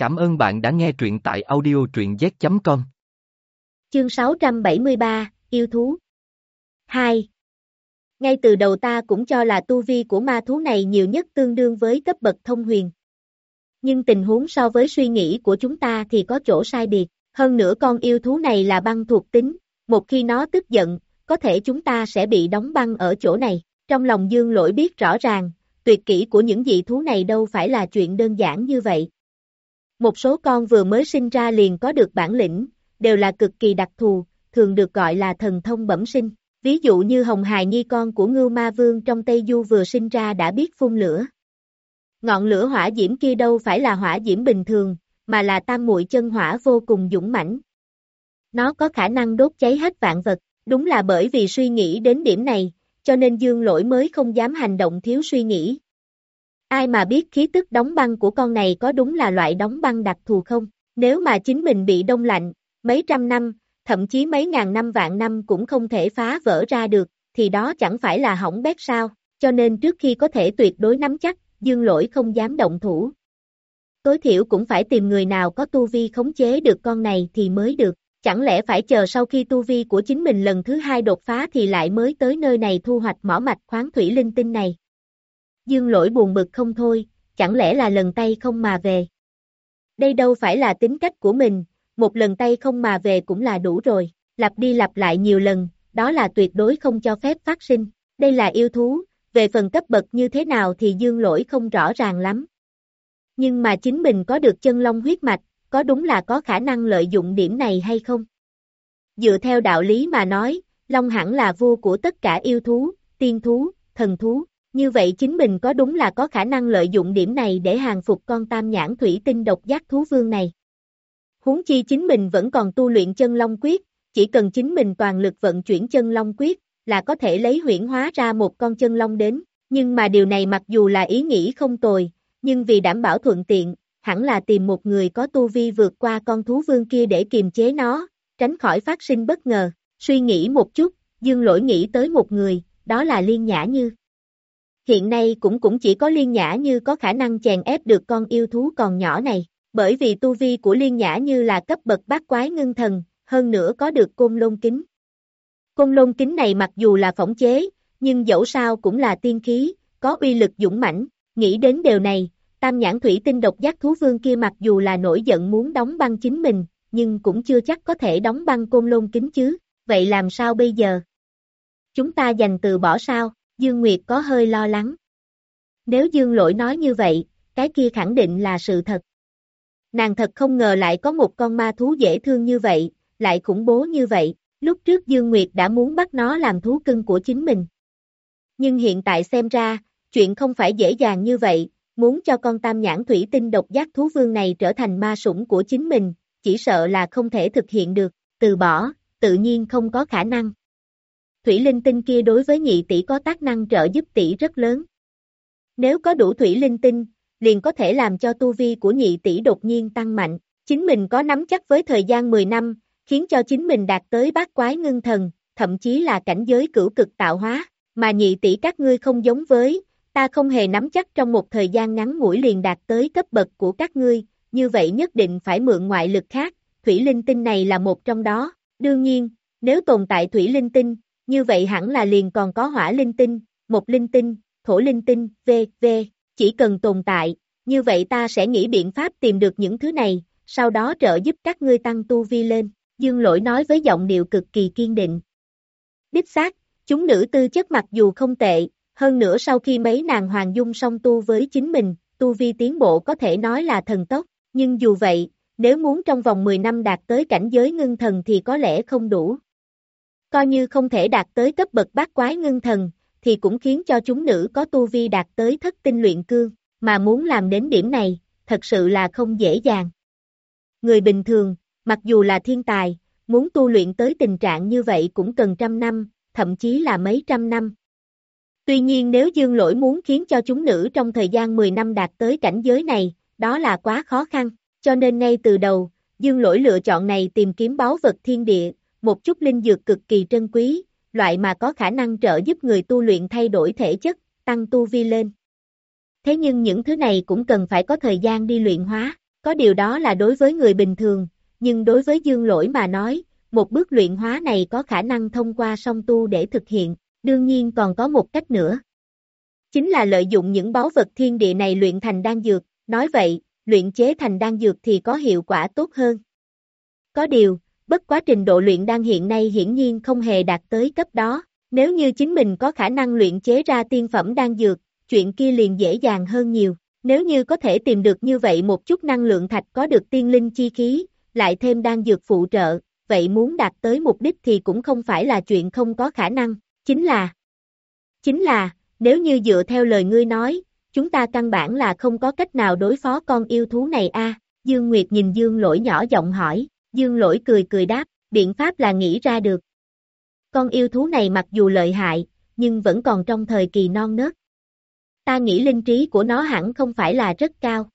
Cảm ơn bạn đã nghe truyện tại audio truyện z.com. Chương 673, Yêu thú 2. Ngay từ đầu ta cũng cho là tu vi của ma thú này nhiều nhất tương đương với cấp bậc thông huyền. Nhưng tình huống so với suy nghĩ của chúng ta thì có chỗ sai biệt. Hơn nữa con yêu thú này là băng thuộc tính, một khi nó tức giận, có thể chúng ta sẽ bị đóng băng ở chỗ này. Trong lòng dương lỗi biết rõ ràng, tuyệt kỹ của những dị thú này đâu phải là chuyện đơn giản như vậy. Một số con vừa mới sinh ra liền có được bản lĩnh, đều là cực kỳ đặc thù, thường được gọi là thần thông bẩm sinh. Ví dụ như Hồng Hài Nhi con của Ngưu Ma Vương trong Tây Du vừa sinh ra đã biết phun lửa. Ngọn lửa hỏa diễm kia đâu phải là hỏa diễm bình thường, mà là tam muội chân hỏa vô cùng dũng mãnh. Nó có khả năng đốt cháy hết vạn vật, đúng là bởi vì suy nghĩ đến điểm này, cho nên dương lỗi mới không dám hành động thiếu suy nghĩ. Ai mà biết khí tức đóng băng của con này có đúng là loại đóng băng đặc thù không? Nếu mà chính mình bị đông lạnh, mấy trăm năm, thậm chí mấy ngàn năm vạn năm cũng không thể phá vỡ ra được, thì đó chẳng phải là hỏng bét sao? Cho nên trước khi có thể tuyệt đối nắm chắc, dương lỗi không dám động thủ. Tối thiểu cũng phải tìm người nào có tu vi khống chế được con này thì mới được. Chẳng lẽ phải chờ sau khi tu vi của chính mình lần thứ hai đột phá thì lại mới tới nơi này thu hoạch mỏ mạch khoáng thủy linh tinh này? Dương lỗi buồn bực không thôi, chẳng lẽ là lần tay không mà về? Đây đâu phải là tính cách của mình, một lần tay không mà về cũng là đủ rồi, lặp đi lặp lại nhiều lần, đó là tuyệt đối không cho phép phát sinh. Đây là yêu thú, về phần cấp bậc như thế nào thì dương lỗi không rõ ràng lắm. Nhưng mà chính mình có được chân long huyết mạch, có đúng là có khả năng lợi dụng điểm này hay không? Dựa theo đạo lý mà nói, long hẳn là vua của tất cả yêu thú, tiên thú, thần thú, như vậy chính mình có đúng là có khả năng lợi dụng điểm này để hàng phục con tam nhãn thủy tinh độc giác thú vương này. Huống chi chính mình vẫn còn tu luyện chân long quyết, chỉ cần chính mình toàn lực vận chuyển chân long quyết, là có thể lấy huyển hóa ra một con chân long đến, nhưng mà điều này mặc dù là ý nghĩ không tồi, nhưng vì đảm bảo thuận tiện, hẳn là tìm một người có tu vi vượt qua con thú vương kia để kiềm chế nó, tránh khỏi phát sinh bất ngờ, suy nghĩ một chút, dương lỗi nghĩ tới một người, đó là Liên Nhã Như. Hiện nay cũng cũng chỉ có Liên Nhã Như có khả năng chèn ép được con yêu thú còn nhỏ này, bởi vì tu vi của Liên Nhã Như là cấp bậc bát quái ngưng thần, hơn nữa có được côn lôn kính. Côn lôn kính này mặc dù là phỏng chế, nhưng dẫu sao cũng là tiên khí, có uy lực dũng mãnh, nghĩ đến điều này, tam nhãn thủy tinh độc giác thú vương kia mặc dù là nổi giận muốn đóng băng chính mình, nhưng cũng chưa chắc có thể đóng băng côn lôn kính chứ, vậy làm sao bây giờ? Chúng ta dành từ bỏ sao, Dương Nguyệt có hơi lo lắng. Nếu Dương lỗi nói như vậy, cái kia khẳng định là sự thật. Nàng thật không ngờ lại có một con ma thú dễ thương như vậy, lại khủng bố như vậy, lúc trước Dương Nguyệt đã muốn bắt nó làm thú cưng của chính mình. Nhưng hiện tại xem ra, chuyện không phải dễ dàng như vậy, muốn cho con tam nhãn thủy tinh độc giác thú vương này trở thành ma sủng của chính mình, chỉ sợ là không thể thực hiện được, từ bỏ, tự nhiên không có khả năng. Thủy linh tinh kia đối với nhị tỷ có tác năng trợ giúp tỷ rất lớn. Nếu có đủ thủy linh tinh, liền có thể làm cho tu vi của nhị tỷ đột nhiên tăng mạnh, chính mình có nắm chắc với thời gian 10 năm, khiến cho chính mình đạt tới bát quái ngưng thần, thậm chí là cảnh giới cửu cực tạo hóa, mà nhị tỷ các ngươi không giống với, ta không hề nắm chắc trong một thời gian ngắn ngủi liền đạt tới cấp bậc của các ngươi, như vậy nhất định phải mượn ngoại lực khác, thủy linh tinh này là một trong đó, đương nhiên, nếu tồn tại thủy linh tinh, như vậy hẳn là liền còn có hỏa linh tinh, một linh tinh, thổ linh tinh, v, v, chỉ cần tồn tại, như vậy ta sẽ nghĩ biện pháp tìm được những thứ này, sau đó trợ giúp các ngươi tăng tu vi lên, dương lỗi nói với giọng điệu cực kỳ kiên định. Đích xác, chúng nữ tư chất mặc dù không tệ, hơn nữa sau khi mấy nàng hoàng dung song tu với chính mình, tu vi tiến bộ có thể nói là thần tốc, nhưng dù vậy, nếu muốn trong vòng 10 năm đạt tới cảnh giới ngưng thần thì có lẽ không đủ. Coi như không thể đạt tới cấp bậc bát quái ngưng thần, thì cũng khiến cho chúng nữ có tu vi đạt tới thất tinh luyện cương, mà muốn làm đến điểm này, thật sự là không dễ dàng. Người bình thường, mặc dù là thiên tài, muốn tu luyện tới tình trạng như vậy cũng cần trăm năm, thậm chí là mấy trăm năm. Tuy nhiên nếu dương lỗi muốn khiến cho chúng nữ trong thời gian 10 năm đạt tới cảnh giới này, đó là quá khó khăn, cho nên ngay từ đầu, dương lỗi lựa chọn này tìm kiếm báu vật thiên địa, một chút linh dược cực kỳ trân quý, loại mà có khả năng trợ giúp người tu luyện thay đổi thể chất, tăng tu vi lên. Thế nhưng những thứ này cũng cần phải có thời gian đi luyện hóa, Có điều đó là đối với người bình thường, nhưng đối với dương lỗi mà nói, một bước luyện hóa này có khả năng thông qua song tu để thực hiện, đương nhiên còn có một cách nữa. Chính là lợi dụng những báu vật thiên địa này luyện thành đan dược, nói vậy, luyện chế thành đan dược thì có hiệu quả tốt hơn. Có điều, bất quá trình độ luyện đan hiện nay hiển nhiên không hề đạt tới cấp đó, nếu như chính mình có khả năng luyện chế ra tiên phẩm đan dược, chuyện kia liền dễ dàng hơn nhiều. Nếu như có thể tìm được như vậy một chút năng lượng thạch có được tiên linh chi khí, lại thêm đan dược phụ trợ, vậy muốn đạt tới mục đích thì cũng không phải là chuyện không có khả năng, chính là Chính là, nếu như dựa theo lời ngươi nói, chúng ta căn bản là không có cách nào đối phó con yêu thú này a. Dương Nguyệt nhìn Dương lỗi nhỏ giọng hỏi, Dương lỗi cười cười đáp, biện pháp là nghĩ ra được. Con yêu thú này mặc dù lợi hại, nhưng vẫn còn trong thời kỳ non nớt. Ta nghĩ linh trí của nó hẳn không phải là rất cao.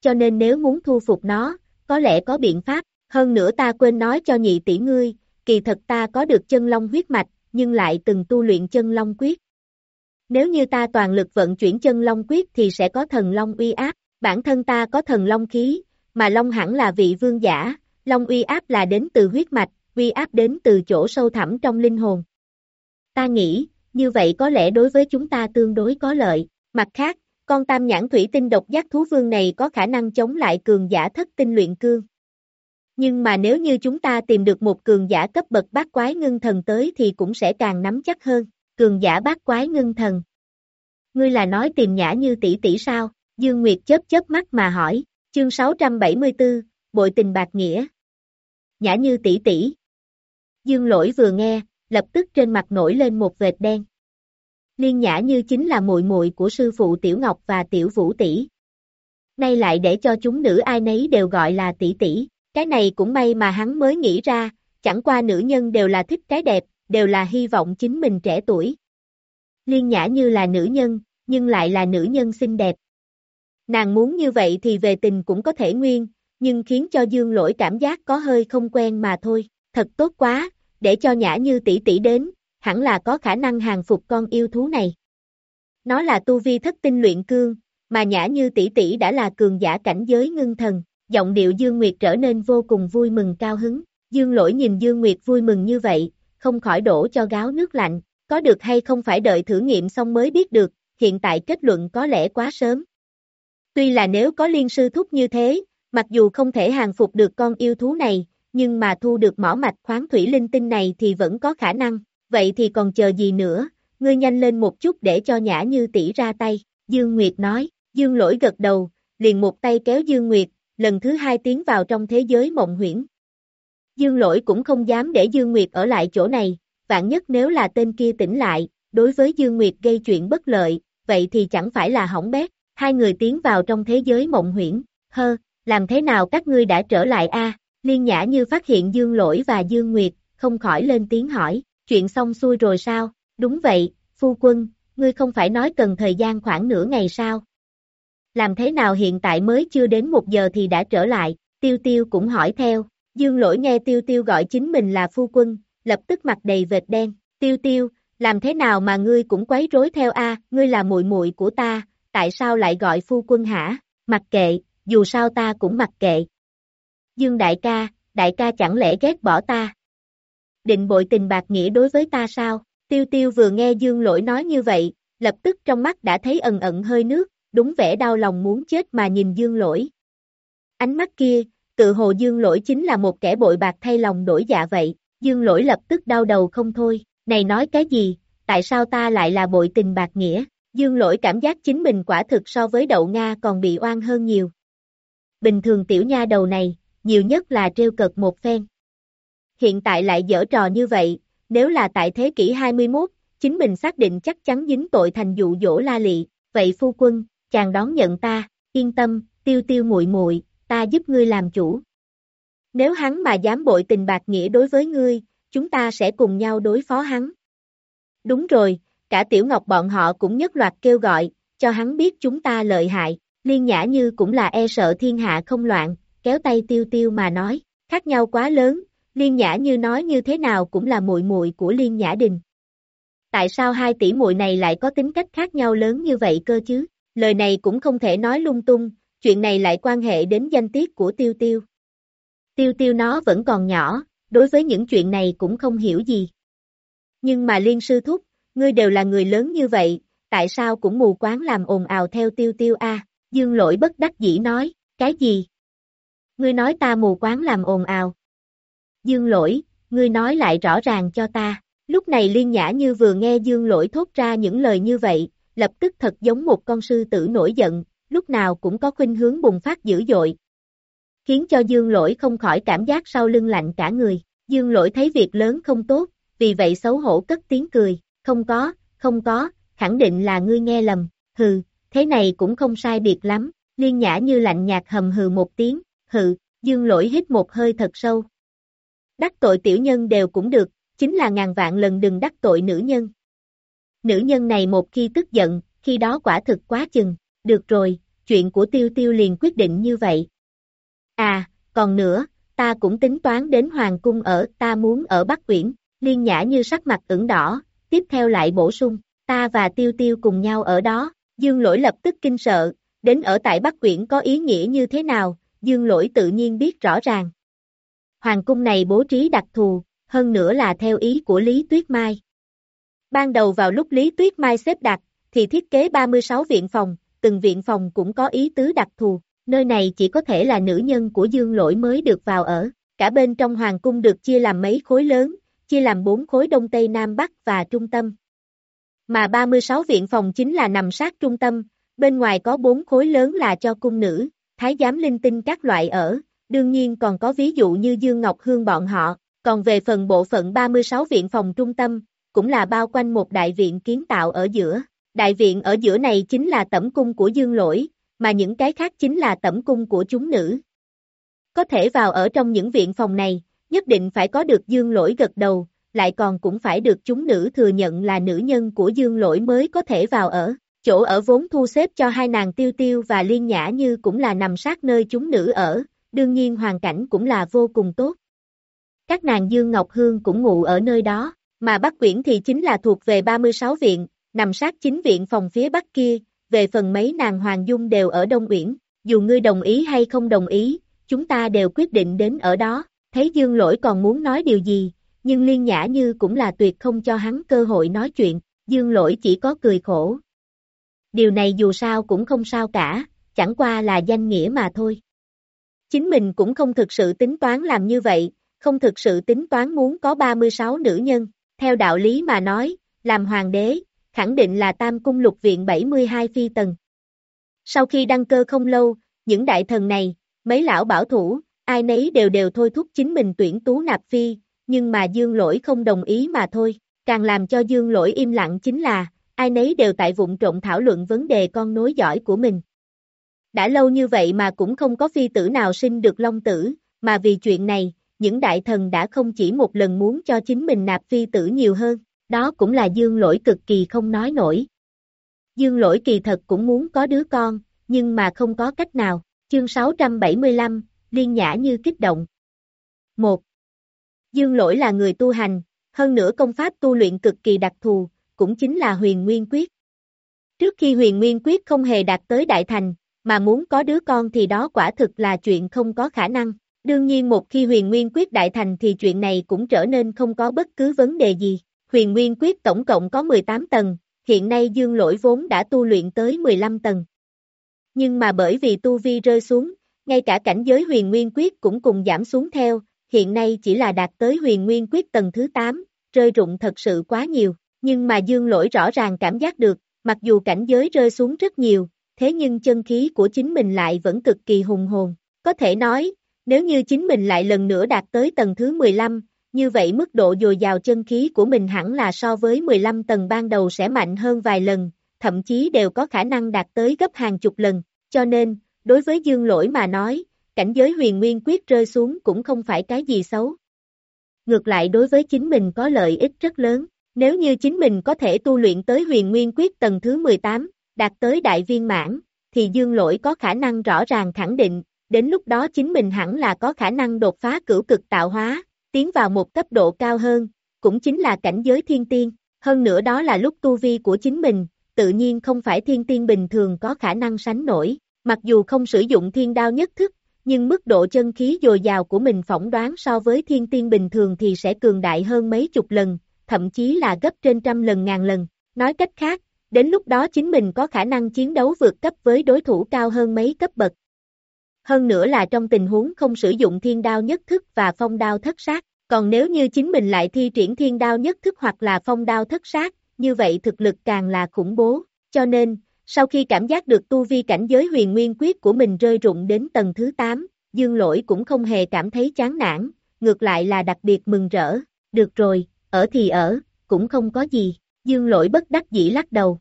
Cho nên nếu muốn thu phục nó, có lẽ có biện pháp, hơn nữa ta quên nói cho nhị tỷ ngươi, kỳ thật ta có được chân long huyết mạch, nhưng lại từng tu luyện chân long quyết. Nếu như ta toàn lực vận chuyển chân long quyết thì sẽ có thần long uy áp, bản thân ta có thần long khí, mà long hẳn là vị vương giả, long uy áp là đến từ huyết mạch, uy áp đến từ chỗ sâu thẳm trong linh hồn. Ta nghĩ, như vậy có lẽ đối với chúng ta tương đối có lợi. Mặt khác, con tam nhãn thủy tinh độc giác thú vương này có khả năng chống lại cường giả thất tinh luyện cương. Nhưng mà nếu như chúng ta tìm được một cường giả cấp bậc bát quái ngưng thần tới thì cũng sẽ càng nắm chắc hơn, cường giả bát quái ngưng thần. Ngươi là nói tìm nhã như tỷ tỷ sao? Dương Nguyệt chớp chớp mắt mà hỏi, chương 674, bội tình bạc nghĩa. Nhã như tỷ tỷ. Dương lỗi vừa nghe, lập tức trên mặt nổi lên một vệt đen. Liên nhã như chính là muội muội của sư phụ Tiểu Ngọc và Tiểu Vũ tỷ. Nay lại để cho chúng nữ ai nấy đều gọi là tỷ tỷ, cái này cũng may mà hắn mới nghĩ ra, chẳng qua nữ nhân đều là thích cái đẹp, đều là hy vọng chính mình trẻ tuổi. Liên nhã như là nữ nhân, nhưng lại là nữ nhân xinh đẹp. Nàng muốn như vậy thì về tình cũng có thể nguyên, nhưng khiến cho dương lỗi cảm giác có hơi không quen mà thôi, thật tốt quá, để cho nhã như tỷ tỷ đến, hẳn là có khả năng hàng phục con yêu thú này. Nó là tu vi thất tinh luyện cương, mà nhã như tỷ tỷ đã là cường giả cảnh giới ngưng thần, giọng điệu Dương Nguyệt trở nên vô cùng vui mừng cao hứng. Dương lỗi nhìn Dương Nguyệt vui mừng như vậy, không khỏi đổ cho gáo nước lạnh, có được hay không phải đợi thử nghiệm xong mới biết được, hiện tại kết luận có lẽ quá sớm. Tuy là nếu có liên sư thúc như thế, mặc dù không thể hàng phục được con yêu thú này, nhưng mà thu được mỏ mạch khoáng thủy linh tinh này thì vẫn có khả năng, vậy thì còn chờ gì nữa, ngươi nhanh lên một chút để cho nhã như tỷ ra tay, Dương Nguyệt nói, Dương lỗi gật đầu, liền một tay kéo Dương Nguyệt, lần thứ hai tiến vào trong thế giới mộng huyễn. Dương lỗi cũng không dám để Dương Nguyệt ở lại chỗ này, vạn nhất nếu là tên kia tỉnh lại, đối với Dương Nguyệt gây chuyện bất lợi, vậy thì chẳng phải là hỏng bét, hai người tiến vào trong thế giới mộng huyễn, hơ, làm thế nào các ngươi đã trở lại a? Liên Nhã như phát hiện Dương Lỗi và Dương Nguyệt, không khỏi lên tiếng hỏi, chuyện xong xuôi rồi sao, đúng vậy, phu quân, ngươi không phải nói cần thời gian khoảng nửa ngày sao? Làm thế nào hiện tại mới chưa đến một giờ thì đã trở lại, tiêu tiêu cũng hỏi theo, Dương Lỗi nghe tiêu tiêu gọi chính mình là phu quân, lập tức mặt đầy vệt đen, tiêu tiêu, làm thế nào mà ngươi cũng quấy rối theo a? Ngươi là muội muội của ta, tại sao lại gọi phu quân hả, mặc kệ, dù sao ta cũng mặc kệ. Dương đại ca, đại ca chẳng lẽ ghét bỏ ta? Định bội tình bạc nghĩa đối với ta sao? Tiêu tiêu vừa nghe Dương lỗi nói như vậy, lập tức trong mắt đã thấy ẩn ẩn hơi nước, đúng vẻ đau lòng muốn chết mà nhìn Dương lỗi. Ánh mắt kia, tự hồ Dương lỗi chính là một kẻ bội bạc thay lòng đổi dạ vậy, Dương lỗi lập tức đau đầu không thôi, này nói cái gì, tại sao ta lại là bội tình bạc nghĩa? Dương lỗi cảm giác chính mình quả thực so với đậu Nga còn bị oan hơn nhiều. Bình thường tiểu nha đầu này, nhiều nhất là trêu cợt một phen. Hiện tại lại dở trò như vậy, nếu là tại thế kỷ 21, chính mình xác định chắc chắn dính tội thành dụ dỗ la lị, vậy phu quân, chàng đón nhận ta, yên tâm, tiêu tiêu muội muội, ta giúp ngươi làm chủ. Nếu hắn mà dám bội tình bạc nghĩa đối với ngươi, chúng ta sẽ cùng nhau đối phó hắn. Đúng rồi, cả tiểu ngọc bọn họ cũng nhất loạt kêu gọi, cho hắn biết chúng ta lợi hại, liên nhã như cũng là e sợ thiên hạ không loạn, kéo tay tiêu tiêu mà nói, khác nhau quá lớn, liên nhã như nói như thế nào cũng là muội muội của liên nhã đình. Tại sao hai tỷ muội này lại có tính cách khác nhau lớn như vậy cơ chứ? Lời này cũng không thể nói lung tung, chuyện này lại quan hệ đến danh tiết của tiêu tiêu. Tiêu tiêu nó vẫn còn nhỏ, đối với những chuyện này cũng không hiểu gì. Nhưng mà liên sư thúc, ngươi đều là người lớn như vậy, tại sao cũng mù quáng làm ồn ào theo tiêu tiêu a? Dương lỗi bất đắc dĩ nói, cái gì? Ngươi nói ta mù quáng làm ồn ào. Dương lỗi, ngươi nói lại rõ ràng cho ta. Lúc này liên nhã như vừa nghe dương lỗi thốt ra những lời như vậy, lập tức thật giống một con sư tử nổi giận, lúc nào cũng có khuynh hướng bùng phát dữ dội. Khiến cho dương lỗi không khỏi cảm giác sau lưng lạnh cả người. Dương lỗi thấy việc lớn không tốt, vì vậy xấu hổ cất tiếng cười, không có, không có, khẳng định là ngươi nghe lầm, hừ, thế này cũng không sai biệt lắm, liên nhã như lạnh nhạt hầm hừ một tiếng, hừ, dương lỗi hít một hơi thật sâu. Đắc tội tiểu nhân đều cũng được, chính là ngàn vạn lần đừng đắc tội nữ nhân. Nữ nhân này một khi tức giận, khi đó quả thực quá chừng, được rồi, chuyện của tiêu tiêu liền quyết định như vậy. À, còn nữa, ta cũng tính toán đến Hoàng Cung ở, ta muốn ở Bắc Quyển, liên nhã như sắc mặt ửng đỏ, tiếp theo lại bổ sung, ta và tiêu tiêu cùng nhau ở đó, dương lỗi lập tức kinh sợ, đến ở tại Bắc Quyển có ý nghĩa như thế nào, dương lỗi tự nhiên biết rõ ràng. Hoàng cung này bố trí đặc thù, hơn nữa là theo ý của Lý Tuyết Mai. Ban đầu vào lúc Lý Tuyết Mai xếp đặt, thì thiết kế 36 viện phòng, từng viện phòng cũng có ý tứ đặc thù, nơi này chỉ có thể là nữ nhân của dương lỗi mới được vào ở, cả bên trong hoàng cung được chia làm mấy khối lớn, chia làm 4 khối đông tây nam bắc và trung tâm. Mà 36 viện phòng chính là nằm sát trung tâm, bên ngoài có 4 khối lớn là cho cung nữ, thái giám linh tinh các loại ở, đương nhiên còn có ví dụ như Dương Ngọc Hương bọn họ, còn về phần bộ phận 36 viện phòng trung tâm, cũng là bao quanh một đại viện kiến tạo ở giữa. Đại viện ở giữa này chính là tẩm cung của Dương Lỗi, mà những cái khác chính là tẩm cung của chúng nữ. Có thể vào ở trong những viện phòng này, nhất định phải có được Dương Lỗi gật đầu, lại còn cũng phải được chúng nữ thừa nhận là nữ nhân của Dương Lỗi mới có thể vào ở. Chỗ ở vốn thu xếp cho hai nàng tiêu tiêu và liên nhã như cũng là nằm sát nơi chúng nữ ở, đương nhiên hoàn cảnh cũng là vô cùng tốt. Các nàng Dương Ngọc Hương cũng ngủ ở nơi đó, mà Bắc Quyển thì chính là thuộc về 36 viện, nằm sát chính viện phòng phía Bắc kia, về phần mấy nàng Hoàng Dung đều ở Đông Uyển, dù ngươi đồng ý hay không đồng ý, chúng ta đều quyết định đến ở đó, thấy Dương Lỗi còn muốn nói điều gì, nhưng Liên Nhã Như cũng là tuyệt không cho hắn cơ hội nói chuyện, Dương Lỗi chỉ có cười khổ. Điều này dù sao cũng không sao cả, chẳng qua là danh nghĩa mà thôi. Chính mình cũng không thực sự tính toán làm như vậy, không thực sự tính toán muốn có 36 nữ nhân, theo đạo lý mà nói, làm hoàng đế, khẳng định là tam cung lục viện 72 phi tầng. Sau khi đăng cơ không lâu, những đại thần này, mấy lão bảo thủ, ai nấy đều đều thôi thúc chính mình tuyển tú nạp phi, nhưng mà dương lỗi không đồng ý mà thôi, càng làm cho dương lỗi im lặng chính là, ai nấy đều tại vụn trộn thảo luận vấn đề con nối giỏi của mình. Đã lâu như vậy mà cũng không có phi tử nào sinh được long tử, mà vì chuyện này, những đại thần đã không chỉ một lần muốn cho chính mình nạp phi tử nhiều hơn, đó cũng là dương lỗi cực kỳ không nói nổi. Dương lỗi kỳ thật cũng muốn có đứa con, nhưng mà không có cách nào, chương 675, liên nhã như kích động. 1. Dương lỗi là người tu hành, hơn nữa công pháp tu luyện cực kỳ đặc thù, cũng chính là huyền nguyên quyết. Trước khi huyền nguyên quyết không hề đạt tới đại thành, mà muốn có đứa con thì đó quả thực là chuyện không có khả năng. Đương nhiên một khi huyền nguyên quyết đại thành thì chuyện này cũng trở nên không có bất cứ vấn đề gì. Huyền nguyên quyết tổng cộng có 18 tầng, hiện nay dương lỗi vốn đã tu luyện tới 15 tầng. Nhưng mà bởi vì tu vi rơi xuống, ngay cả cảnh giới huyền nguyên quyết cũng cùng giảm xuống theo, hiện nay chỉ là đạt tới huyền nguyên quyết tầng thứ 8, rơi rụng thật sự quá nhiều, nhưng mà dương lỗi rõ ràng cảm giác được, mặc dù cảnh giới rơi xuống rất nhiều, thế nhưng chân khí của chính mình lại vẫn cực kỳ hùng hồn. Có thể nói, nếu như chính mình lại lần nữa đạt tới tầng thứ 15, như vậy mức độ dồi dào chân khí của mình hẳn là so với 15 tầng ban đầu sẽ mạnh hơn vài lần, thậm chí đều có khả năng đạt tới gấp hàng chục lần, cho nên, đối với dương lỗi mà nói, cảnh giới huyền nguyên quyết rơi xuống cũng không phải cái gì xấu. Ngược lại đối với chính mình có lợi ích rất lớn, nếu như chính mình có thể tu luyện tới huyền nguyên quyết tầng thứ 18, đạt tới đại viên mãn, thì dương lỗi có khả năng rõ ràng khẳng định, đến lúc đó chính mình hẳn là có khả năng đột phá cửu cực tạo hóa, tiến vào một cấp độ cao hơn, cũng chính là cảnh giới thiên tiên, hơn nữa đó là lúc tu vi của chính mình, tự nhiên không phải thiên tiên bình thường có khả năng sánh nổi, Mặc dù không sử dụng thiên đao nhất thức, nhưng mức độ chân khí dồi dào của mình phỏng đoán so với thiên tiên bình thường thì sẽ cường đại hơn mấy chục lần, thậm chí là gấp trên trăm lần ngàn lần. Nói cách khác, đến lúc đó chính mình có khả năng chiến đấu vượt cấp với đối thủ cao hơn mấy cấp bậc. Hơn nữa là trong tình huống không sử dụng thiên đao nhất thức và phong đao thất sát, còn nếu như chính mình lại thi triển thiên đao nhất thức hoặc là phong đao thất sát, như vậy thực lực càng là khủng bố, cho nên, sau khi cảm giác được tu vi cảnh giới huyền nguyên quyết của mình rơi rụng đến tầng thứ 8, dương lỗi cũng không hề cảm thấy chán nản, ngược lại là đặc biệt mừng rỡ, được rồi, ở thì ở, cũng không có gì, dương lỗi bất đắc dĩ lắc đầu.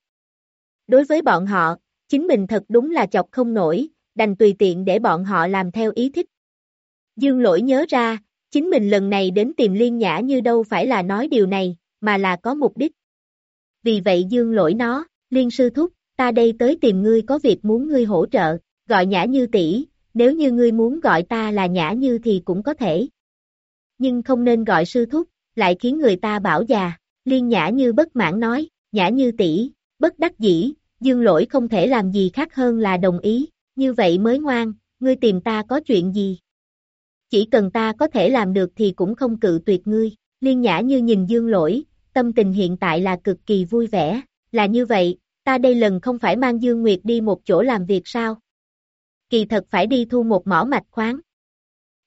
Đối với bọn họ, chính mình thật đúng là chọc không nổi, đành tùy tiện để bọn họ làm theo ý thích. Dương lỗi nhớ ra, chính mình lần này đến tìm liên nhã như đâu phải là nói điều này, mà là có mục đích. Vì vậy dương lỗi nó, liên sư thúc, ta đây tới tìm ngươi có việc muốn ngươi hỗ trợ, gọi nhã như tỷ, nếu như ngươi muốn gọi ta là nhã như thì cũng có thể. Nhưng không nên gọi sư thúc, lại khiến người ta bảo già, liên nhã như bất mãn nói, nhã như tỷ, bất đắc dĩ, dương lỗi không thể làm gì khác hơn là đồng ý, như vậy mới ngoan, ngươi tìm ta có chuyện gì? Chỉ cần ta có thể làm được thì cũng không cự tuyệt ngươi, liên nhã như nhìn dương lỗi, tâm tình hiện tại là cực kỳ vui vẻ, là như vậy, ta đây lần không phải mang Dương Nguyệt đi một chỗ làm việc sao? Kỳ thật phải đi thu một mỏ mạch khoáng.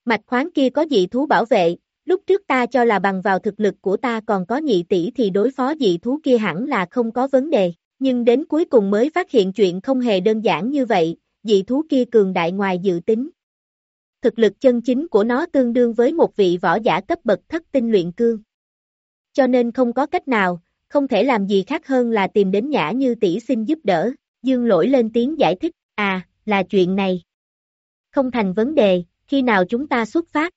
Mạch khoáng kia có dị thú bảo vệ, lúc trước ta cho là bằng vào thực lực của ta còn có nhị tỷ thì đối phó dị thú kia hẳn là không có vấn đề, nhưng đến cuối cùng mới phát hiện chuyện không hề đơn giản như vậy, dị thú kia cường đại ngoài dự tính. Thực lực chân chính của nó tương đương với một vị võ giả cấp bậc thất tinh luyện cương. Cho nên không có cách nào, không thể làm gì khác hơn là tìm đến Nhã Như tỷ xin giúp đỡ, Dương Lỗi lên tiếng giải thích, à, là chuyện này. Không thành vấn đề, khi nào chúng ta xuất phát?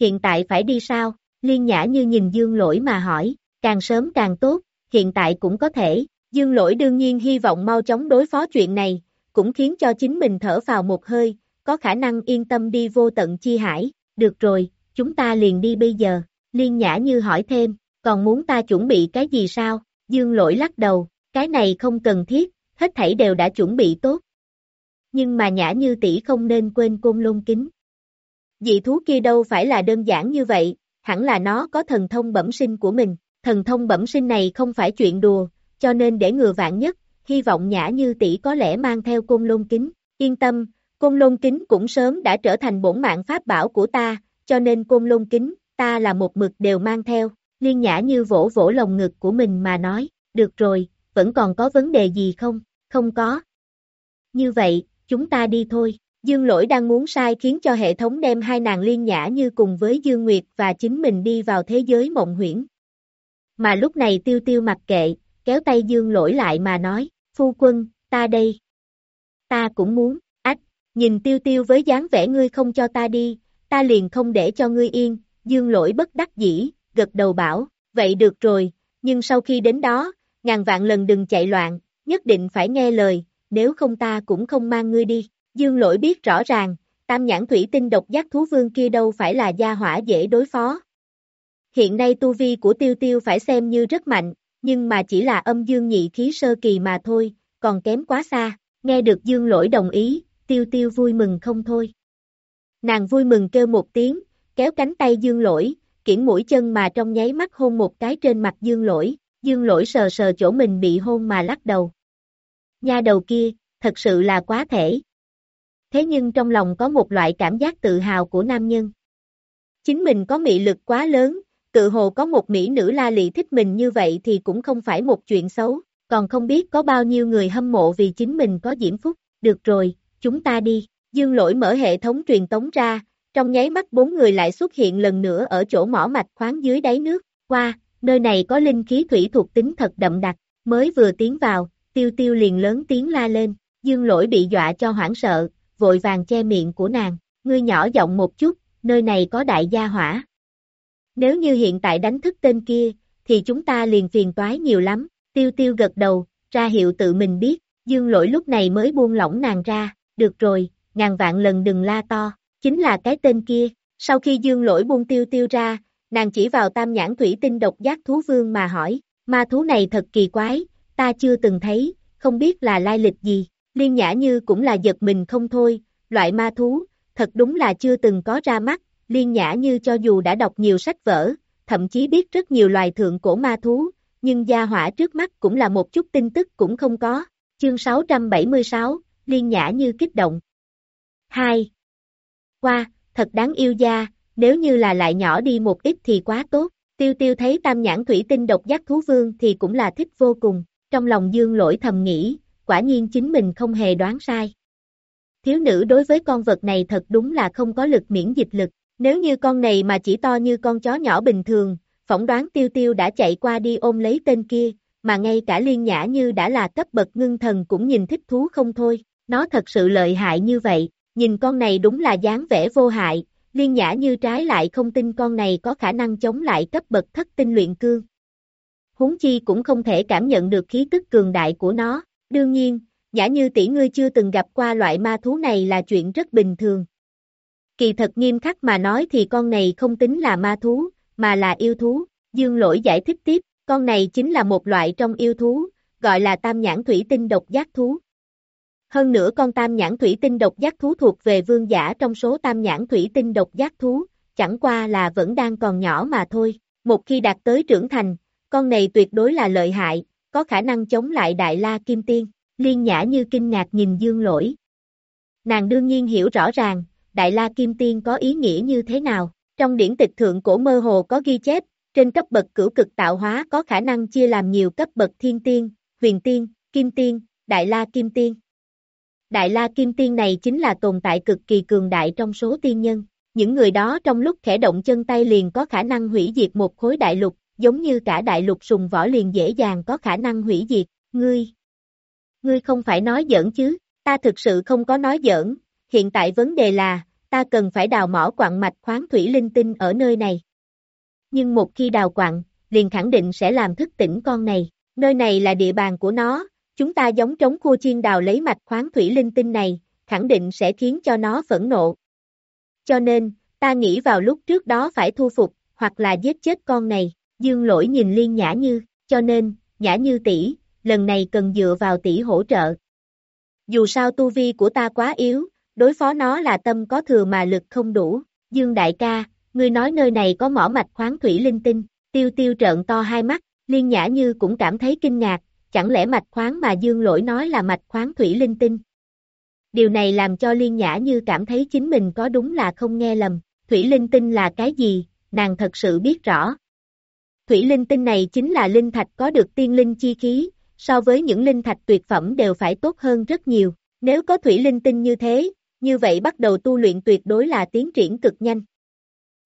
Hiện tại phải đi sao? Liên Nhã Như nhìn Dương Lỗi mà hỏi, càng sớm càng tốt, hiện tại cũng có thể, Dương Lỗi đương nhiên hy vọng mau chóng đối phó chuyện này, cũng khiến cho chính mình thở vào một hơi, có khả năng yên tâm đi vô tận chi hải, được rồi, chúng ta liền đi bây giờ, Liên Nhã Như hỏi thêm, còn muốn ta chuẩn bị cái gì sao? Dương lỗi lắc đầu, cái này không cần thiết, hết thảy đều đã chuẩn bị tốt. Nhưng mà nhã như tỷ không nên quên côn lôn kính. Dị thú kia đâu phải là đơn giản như vậy, hẳn là nó có thần thông bẩm sinh của mình, thần thông bẩm sinh này không phải chuyện đùa, cho nên để ngừa vạn nhất, hy vọng nhã như tỷ có lẽ mang theo côn lôn kính, yên tâm, côn lôn kính cũng sớm đã trở thành bổn mạng pháp bảo của ta, cho nên côn lôn kính, ta là một mực đều mang theo. Liên Nhã như vỗ vỗ lồng ngực của mình mà nói, được rồi, vẫn còn có vấn đề gì không? Không có. Như vậy, chúng ta đi thôi. Dương lỗi đang muốn sai khiến cho hệ thống đem hai nàng liên nhã như cùng với Dương Nguyệt và chính mình đi vào thế giới mộng huyễn. Mà lúc này tiêu tiêu mặc kệ, kéo tay Dương lỗi lại mà nói, phu quân, ta đây. Ta cũng muốn, ách, nhìn tiêu tiêu với dáng vẻ ngươi không cho ta đi, ta liền không để cho ngươi yên, Dương lỗi bất đắc dĩ, gật đầu bảo, vậy được rồi, nhưng sau khi đến đó, ngàn vạn lần đừng chạy loạn, nhất định phải nghe lời, nếu không ta cũng không mang ngươi đi. Dương lỗi biết rõ ràng, tam nhãn thủy tinh độc giác thú vương kia đâu phải là gia hỏa dễ đối phó. Hiện nay tu vi của tiêu tiêu phải xem như rất mạnh, nhưng mà chỉ là âm dương nhị khí sơ kỳ mà thôi, còn kém quá xa, nghe được dương lỗi đồng ý, tiêu tiêu vui mừng không thôi. Nàng vui mừng kêu một tiếng, kéo cánh tay dương lỗi, kiển mũi chân mà trong nháy mắt hôn một cái trên mặt dương lỗi, dương lỗi sờ sờ chỗ mình bị hôn mà lắc đầu. Nha đầu kia, thật sự là quá thể. Thế nhưng trong lòng có một loại cảm giác tự hào của nam nhân. Chính mình có mị lực quá lớn, tự hồ có một mỹ nữ la lị thích mình như vậy thì cũng không phải một chuyện xấu, còn không biết có bao nhiêu người hâm mộ vì chính mình có diễm phúc, được rồi, chúng ta đi, dương lỗi mở hệ thống truyền tống ra, trong nháy mắt bốn người lại xuất hiện lần nữa ở chỗ mỏ mạch khoáng dưới đáy nước, qua, nơi này có linh khí thủy thuộc tính thật đậm đặc, mới vừa tiến vào, tiêu tiêu liền lớn tiếng la lên, dương lỗi bị dọa cho hoảng sợ, vội vàng che miệng của nàng, ngươi nhỏ giọng một chút, nơi này có đại gia hỏa. Nếu như hiện tại đánh thức tên kia, thì chúng ta liền phiền toái nhiều lắm, tiêu tiêu gật đầu, ra hiệu tự mình biết, dương lỗi lúc này mới buông lỏng nàng ra, được rồi, ngàn vạn lần đừng la to, chính là cái tên kia. Sau khi dương lỗi buông tiêu tiêu ra, nàng chỉ vào tam nhãn thủy tinh độc giác thú vương mà hỏi, ma thú này thật kỳ quái, ta chưa từng thấy, không biết là lai lịch gì. Liên Nhã Như cũng là giật mình không thôi, loại ma thú, thật đúng là chưa từng có ra mắt, Liên Nhã Như cho dù đã đọc nhiều sách vở, thậm chí biết rất nhiều loài thượng cổ ma thú, nhưng gia hỏa trước mắt cũng là một chút tin tức cũng không có. Chương 676, Liên Nhã Như kích động. 2. Qua, thật đáng yêu gia, nếu như là lại nhỏ đi một ít thì quá tốt. Tiêu tiêu thấy tam nhãn thủy tinh độc giác thú vương thì cũng là thích vô cùng, trong lòng dương lỗi thầm nghĩ, quả nhiên chính mình không hề đoán sai. Thiếu nữ đối với con vật này thật đúng là không có lực miễn dịch lực, nếu như con này mà chỉ to như con chó nhỏ bình thường, phỏng đoán tiêu tiêu đã chạy qua đi ôm lấy tên kia, mà ngay cả liên nhã như đã là cấp bậc ngưng thần cũng nhìn thích thú không thôi, nó thật sự lợi hại như vậy, nhìn con này đúng là dáng vẻ vô hại, liên nhã như trái lại không tin con này có khả năng chống lại cấp bậc thất tinh luyện cương. Huống chi cũng không thể cảm nhận được khí tức cường đại của nó, đương nhiên, nhã như tỷ ngươi chưa từng gặp qua loại ma thú này là chuyện rất bình thường. Kỳ thật nghiêm khắc mà nói thì con này không tính là ma thú, mà là yêu thú, dương lỗi giải thích tiếp, con này chính là một loại trong yêu thú, gọi là tam nhãn thủy tinh độc giác thú. Hơn nữa con tam nhãn thủy tinh độc giác thú thuộc về vương giả trong số tam nhãn thủy tinh độc giác thú, chẳng qua là vẫn đang còn nhỏ mà thôi. Một khi đạt tới trưởng thành, con này tuyệt đối là lợi hại, có khả năng chống lại đại la kim tiên. Liên nhã như kinh ngạc nhìn dương lỗi. Nàng đương nhiên hiểu rõ ràng, đại la kim tiên có ý nghĩa như thế nào. Trong điển tịch thượng cổ mơ hồ có ghi chép, trên cấp bậc cửu cực tạo hóa có khả năng chia làm nhiều cấp bậc thiên tiên, huyền tiên, kim tiên, đại la kim tiên. Đại La Kim Tiên này chính là tồn tại cực kỳ cường đại trong số tiên nhân. Những người đó trong lúc khẽ động chân tay liền có khả năng hủy diệt một khối đại lục, giống như cả đại lục sùng võ liền dễ dàng có khả năng hủy diệt. Ngươi! Ngươi không phải nói giỡn chứ, ta thực sự không có nói giỡn, hiện tại vấn đề là, ta cần phải đào mỏ quặng mạch khoáng thủy linh tinh ở nơi này. Nhưng một khi đào quặng, liền khẳng định sẽ làm thức tỉnh con này, nơi này là địa bàn của nó, Chúng ta giống trống khua chiên đào lấy mạch khoáng thủy linh tinh này, khẳng định sẽ khiến cho nó phẫn nộ. Cho nên, ta nghĩ vào lúc trước đó phải thu phục, hoặc là giết chết con này, dương lỗi nhìn liên nhã như, cho nên, nhã như tỷ lần này cần dựa vào tỷ hỗ trợ. Dù sao tu vi của ta quá yếu, đối phó nó là tâm có thừa mà lực không đủ, dương đại ca, ngươi nói nơi này có mỏ mạch khoáng thủy linh tinh, tiêu tiêu trợn to hai mắt, liên nhã như cũng cảm thấy kinh ngạc, chẳng lẽ mạch khoáng mà Dương Lỗi nói là mạch khoáng thủy linh tinh. Điều này làm cho Liên Nhã như cảm thấy chính mình có đúng là không nghe lầm, thủy linh tinh là cái gì, nàng thật sự biết rõ. Thủy linh tinh này chính là linh thạch có được tiên linh chi khí, so với những linh thạch tuyệt phẩm đều phải tốt hơn rất nhiều. Nếu có thủy linh tinh như thế, như vậy bắt đầu tu luyện tuyệt đối là tiến triển cực nhanh.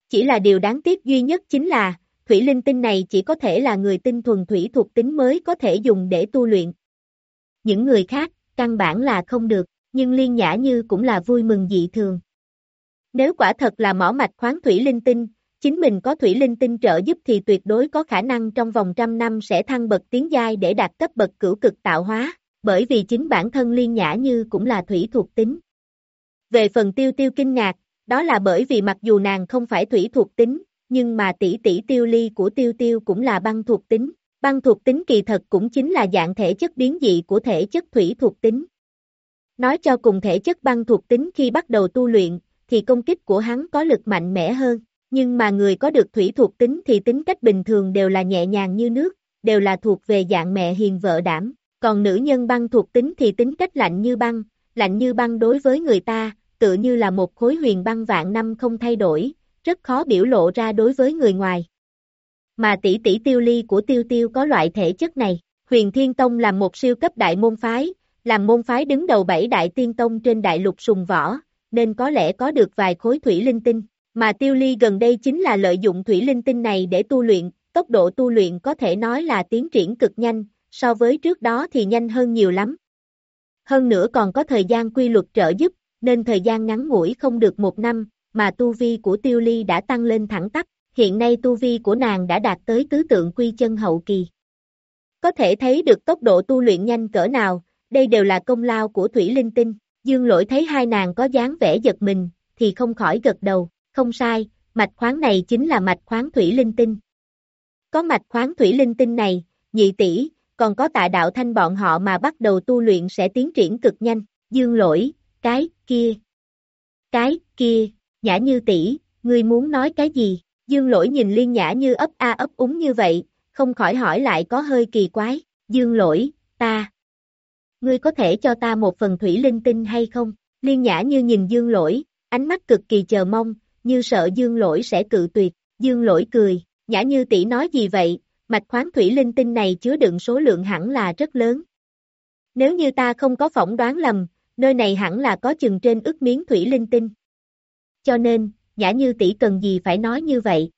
Chỉ là điều đáng tiếc duy nhất chính là, thủy linh tinh này chỉ có thể là người tinh thuần thủy thuộc tính mới có thể dùng để tu luyện. Những người khác, căn bản là không được, nhưng liên nhã như cũng là vui mừng dị thường. Nếu quả thật là mỏ mạch khoáng thủy linh tinh, chính mình có thủy linh tinh trợ giúp thì tuyệt đối có khả năng trong vòng trăm năm sẽ thăng bậc tiến giai để đạt cấp bậc cửu cực tạo hóa, bởi vì chính bản thân liên nhã như cũng là thủy thuộc tính. Về phần tiêu tiêu kinh ngạc, đó là bởi vì mặc dù nàng không phải thủy thuộc tính, nhưng mà tỷ tỷ tiêu ly của tiêu tiêu cũng là băng thuộc tính. Băng thuộc tính kỳ thật cũng chính là dạng thể chất biến dị của thể chất thủy thuộc tính. Nói cho cùng thể chất băng thuộc tính khi bắt đầu tu luyện, thì công kích của hắn có lực mạnh mẽ hơn, nhưng mà người có được thủy thuộc tính thì tính cách bình thường đều là nhẹ nhàng như nước, đều là thuộc về dạng mẹ hiền vợ đảm, còn nữ nhân băng thuộc tính thì tính cách lạnh như băng, lạnh như băng đối với người ta, tự như là một khối huyền băng vạn năm không thay đổi, rất khó biểu lộ ra đối với người ngoài. Mà tỷ tỷ tiêu ly của tiêu tiêu có loại thể chất này, huyền thiên tông là một siêu cấp đại môn phái, làm môn phái đứng đầu bảy đại tiên tông trên đại lục sùng võ, nên có lẽ có được vài khối thủy linh tinh, mà tiêu ly gần đây chính là lợi dụng thủy linh tinh này để tu luyện, tốc độ tu luyện có thể nói là tiến triển cực nhanh, so với trước đó thì nhanh hơn nhiều lắm. Hơn nữa còn có thời gian quy luật trợ giúp, nên thời gian ngắn ngủi không được một năm, mà tu vi của tiêu ly đã tăng lên thẳng tắp, hiện nay tu vi của nàng đã đạt tới tứ tượng quy chân hậu kỳ. Có thể thấy được tốc độ tu luyện nhanh cỡ nào, đây đều là công lao của Thủy Linh Tinh, dương lỗi thấy hai nàng có dáng vẻ giật mình, thì không khỏi gật đầu, không sai, mạch khoáng này chính là mạch khoáng Thủy Linh Tinh. Có mạch khoáng Thủy Linh Tinh này, nhị tỷ, còn có tạ đạo thanh bọn họ mà bắt đầu tu luyện sẽ tiến triển cực nhanh, dương lỗi, cái, kia, cái, kia, nhã như tỷ ngươi muốn nói cái gì, dương lỗi nhìn liên nhã như ấp a ấp úng như vậy, không khỏi hỏi lại có hơi kỳ quái, dương lỗi, ta, ngươi có thể cho ta một phần thủy linh tinh hay không, liên nhã như nhìn dương lỗi, ánh mắt cực kỳ chờ mong, như sợ dương lỗi sẽ cự tuyệt, dương lỗi cười, nhã như tỷ nói gì vậy, mạch khoáng thủy linh tinh này chứa đựng số lượng hẳn là rất lớn. Nếu như ta không có phỏng đoán lầm, nơi này hẳn là có chừng trên ức miếng thủy linh tinh. Cho nên, nhã như tỷ cần gì phải nói như vậy.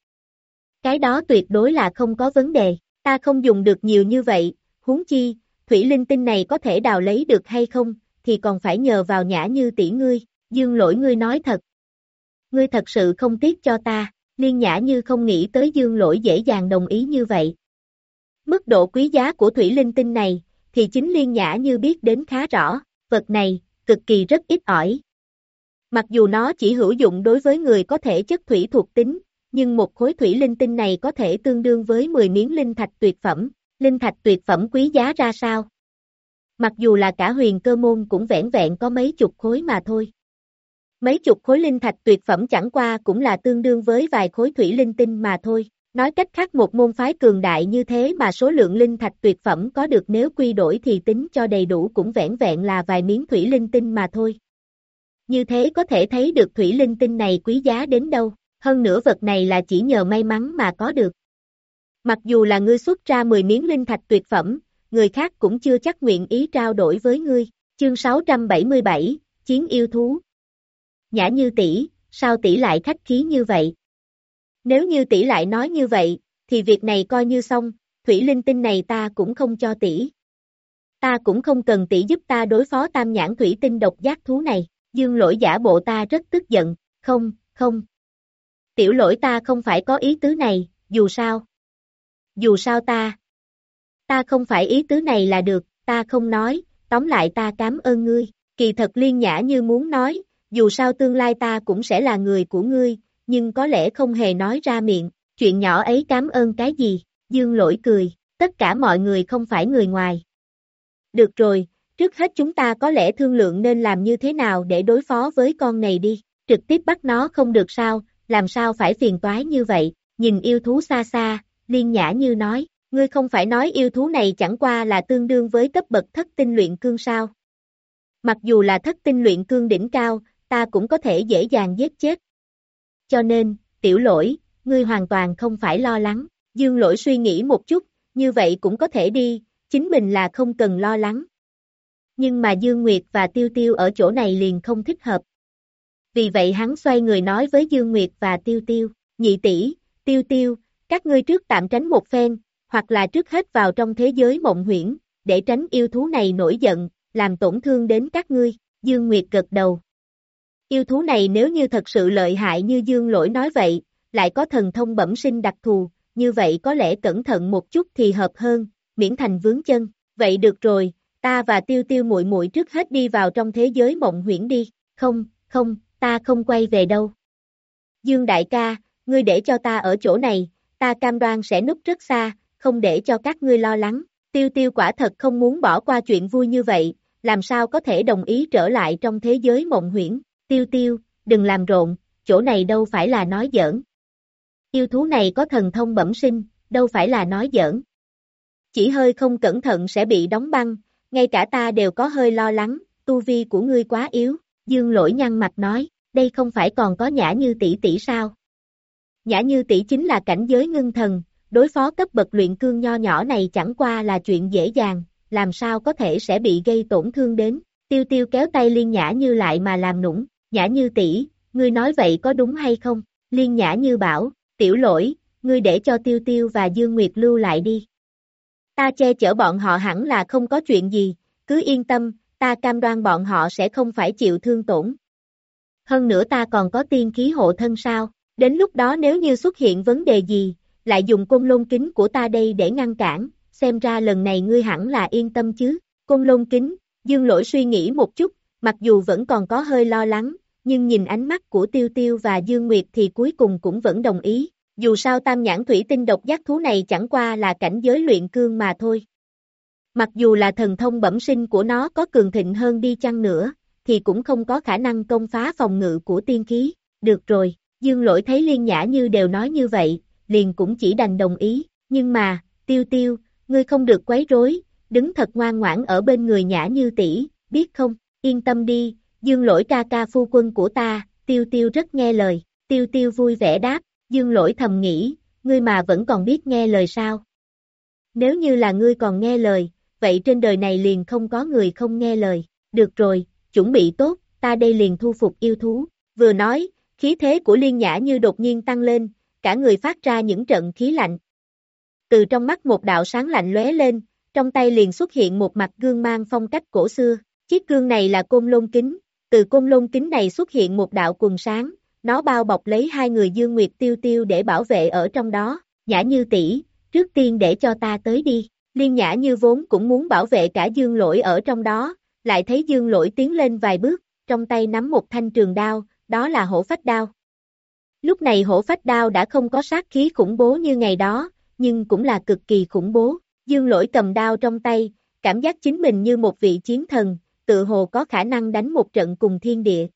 Cái đó tuyệt đối là không có vấn đề, ta không dùng được nhiều như vậy, huống chi, thủy linh tinh này có thể đào lấy được hay không, thì còn phải nhờ vào nhã như tỷ ngươi, dương lỗi ngươi nói thật. Ngươi thật sự không tiếc cho ta, liên nhã như không nghĩ tới dương lỗi dễ dàng đồng ý như vậy. Mức độ quý giá của thủy linh tinh này, thì chính liên nhã như biết đến khá rõ, vật này, cực kỳ rất ít ỏi. Mặc dù nó chỉ hữu dụng đối với người có thể chất thủy thuộc tính, nhưng một khối thủy linh tinh này có thể tương đương với 10 miếng linh thạch tuyệt phẩm. Linh thạch tuyệt phẩm quý giá ra sao? Mặc dù là cả huyền cơ môn cũng vẹn vẹn có mấy chục khối mà thôi. Mấy chục khối linh thạch tuyệt phẩm chẳng qua cũng là tương đương với vài khối thủy linh tinh mà thôi. Nói cách khác một môn phái cường đại như thế mà số lượng linh thạch tuyệt phẩm có được nếu quy đổi thì tính cho đầy đủ cũng vẹn vẹn là vài miếng thủy linh tinh mà thôi. Như thế có thể thấy được thủy linh tinh này quý giá đến đâu, hơn nữa vật này là chỉ nhờ may mắn mà có được. Mặc dù là ngươi xuất ra 10 miếng linh thạch tuyệt phẩm, người khác cũng chưa chắc nguyện ý trao đổi với ngươi. Chương 677, Chiến yêu thú. Nhã như tỷ, sao tỷ lại khách khí như vậy? Nếu như tỷ lại nói như vậy, thì việc này coi như xong, thủy linh tinh này ta cũng không cho tỷ. Ta cũng không cần tỷ giúp ta đối phó tam nhãn thủy tinh độc giác thú này, dương lỗi giả bộ ta rất tức giận, không, không. Tiểu lỗi ta không phải có ý tứ này, dù sao. Dù sao ta. Ta không phải ý tứ này là được, ta không nói, tóm lại ta cảm ơn ngươi, kỳ thật liên nhã như muốn nói, dù sao tương lai ta cũng sẽ là người của ngươi, nhưng có lẽ không hề nói ra miệng, chuyện nhỏ ấy cảm ơn cái gì, dương lỗi cười, tất cả mọi người không phải người ngoài. Được rồi, trước hết chúng ta có lẽ thương lượng nên làm như thế nào để đối phó với con này đi, trực tiếp bắt nó không được sao, làm sao phải phiền toái như vậy, nhìn yêu thú xa xa, liên nhã như nói, ngươi không phải nói yêu thú này chẳng qua là tương đương với cấp bậc thất tinh luyện cương sao. Mặc dù là thất tinh luyện cương đỉnh cao, ta cũng có thể dễ dàng giết chết. Cho nên, tiểu lỗi, ngươi hoàn toàn không phải lo lắng, dương lỗi suy nghĩ một chút, như vậy cũng có thể đi, chính mình là không cần lo lắng. Nhưng mà Dương Nguyệt và Tiêu Tiêu ở chỗ này liền không thích hợp. Vì vậy hắn xoay người nói với Dương Nguyệt và Tiêu Tiêu, nhị tỷ, Tiêu Tiêu, các ngươi trước tạm tránh một phen, hoặc là trước hết vào trong thế giới mộng huyễn, để tránh yêu thú này nổi giận, làm tổn thương đến các ngươi, Dương Nguyệt gật đầu. Yêu thú này nếu như thật sự lợi hại như Dương Lỗi nói vậy, lại có thần thông bẩm sinh đặc thù, như vậy có lẽ cẩn thận một chút thì hợp hơn, miễn thành vướng chân. Vậy được rồi, ta và Tiêu Tiêu muội muội trước hết đi vào trong thế giới mộng huyễn đi. Không, không, ta không quay về đâu. Dương đại ca, ngươi để cho ta ở chỗ này, ta cam đoan sẽ núp rất xa, không để cho các ngươi lo lắng. Tiêu tiêu quả thật không muốn bỏ qua chuyện vui như vậy, làm sao có thể đồng ý trở lại trong thế giới mộng huyễn. Tiêu tiêu, đừng làm rộn, chỗ này đâu phải là nói giỡn. Yêu thú này có thần thông bẩm sinh, đâu phải là nói giỡn. Chỉ hơi không cẩn thận sẽ bị đóng băng, ngay cả ta đều có hơi lo lắng, tu vi của ngươi quá yếu. Dương lỗi nhăn mặt nói, đây không phải còn có nhã như tỷ tỷ sao? Nhã như tỷ chính là cảnh giới ngưng thần, đối phó cấp bậc luyện cương nho nhỏ này chẳng qua là chuyện dễ dàng, làm sao có thể sẽ bị gây tổn thương đến. Tiêu tiêu kéo tay liên nhã như lại mà làm nũng, nhã như tỷ, ngươi nói vậy có đúng hay không? Liên nhã như bảo, tiểu lỗi, ngươi để cho tiêu tiêu và Dương Nguyệt lưu lại đi. Ta che chở bọn họ hẳn là không có chuyện gì, cứ yên tâm, ta cam đoan bọn họ sẽ không phải chịu thương tổn. Hơn nữa ta còn có tiên khí hộ thân sao, đến lúc đó nếu như xuất hiện vấn đề gì, lại dùng côn lôn kính của ta đây để ngăn cản, xem ra lần này ngươi hẳn là yên tâm chứ, côn lôn kính, dương lỗi suy nghĩ một chút, mặc dù vẫn còn có hơi lo lắng, nhưng nhìn ánh mắt của Tiêu Tiêu và Dương Nguyệt thì cuối cùng cũng vẫn đồng ý, dù sao tam nhãn thủy tinh độc giác thú này chẳng qua là cảnh giới luyện cương mà thôi. Mặc dù là thần thông bẩm sinh của nó có cường thịnh hơn đi chăng nữa, thì cũng không có khả năng công phá phòng ngự của tiên khí. Được rồi, dương lỗi thấy liên nhã như đều nói như vậy, liền cũng chỉ đành đồng ý, nhưng mà, tiêu tiêu, ngươi không được quấy rối, đứng thật ngoan ngoãn ở bên người nhã như tỷ, biết không, yên tâm đi, dương lỗi ca ca phu quân của ta, tiêu tiêu rất nghe lời, tiêu tiêu vui vẻ đáp, dương lỗi thầm nghĩ, ngươi mà vẫn còn biết nghe lời sao. Nếu như là ngươi còn nghe lời, vậy trên đời này liền không có người không nghe lời, được rồi, chuẩn bị tốt, ta đây liền thu phục yêu thú, vừa nói, khí thế của liên nhã như đột nhiên tăng lên, cả người phát ra những trận khí lạnh. Từ trong mắt một đạo sáng lạnh lóe lên, trong tay liền xuất hiện một mặt gương mang phong cách cổ xưa, chiếc gương này là côn lôn kính, từ côn lôn kính này xuất hiện một đạo quần sáng, nó bao bọc lấy hai người Dương Nguyệt Tiêu Tiêu để bảo vệ ở trong đó, nhã như tỷ, trước tiên để cho ta tới đi, liên nhã như vốn cũng muốn bảo vệ cả Dương Lỗi ở trong đó, lại thấy Dương Lỗi tiến lên vài bước, trong tay nắm một thanh trường đao, đó là hổ phách đao. Lúc này hổ phách đao đã không có sát khí khủng bố như ngày đó, nhưng cũng là cực kỳ khủng bố, Dương Lỗi cầm đao trong tay, cảm giác chính mình như một vị chiến thần, tự hồ có khả năng đánh một trận cùng thiên địa.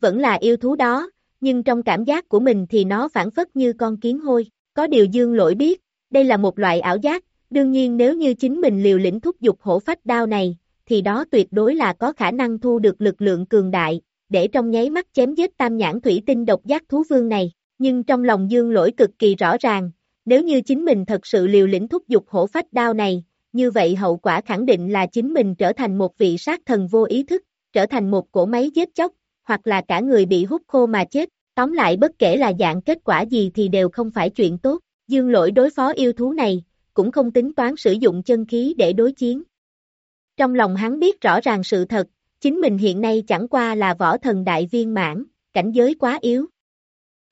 Vẫn là yêu thú đó, nhưng trong cảm giác của mình thì nó phản phất như con kiến hôi, có điều Dương Lỗi biết, đây là một loại ảo giác, đương nhiên nếu như chính mình liều lĩnh thúc dục hổ phách đao này, thì đó tuyệt đối là có khả năng thu được lực lượng cường đại, để trong nháy mắt chém giết tam nhãn thủy tinh độc giác thú vương này, nhưng trong lòng Dương Lỗi cực kỳ rõ ràng, nếu như chính mình thật sự liều lĩnh thúc dục hổ phách đao này, như vậy hậu quả khẳng định là chính mình trở thành một vị sát thần vô ý thức, trở thành một cổ máy giết chóc, hoặc là cả người bị hút khô mà chết, tóm lại bất kể là dạng kết quả gì thì đều không phải chuyện tốt, dương lỗi đối phó yêu thú này, cũng không tính toán sử dụng chân khí để đối chiến. Trong lòng hắn biết rõ ràng sự thật, chính mình hiện nay chẳng qua là võ thần đại viên mãn, cảnh giới quá yếu.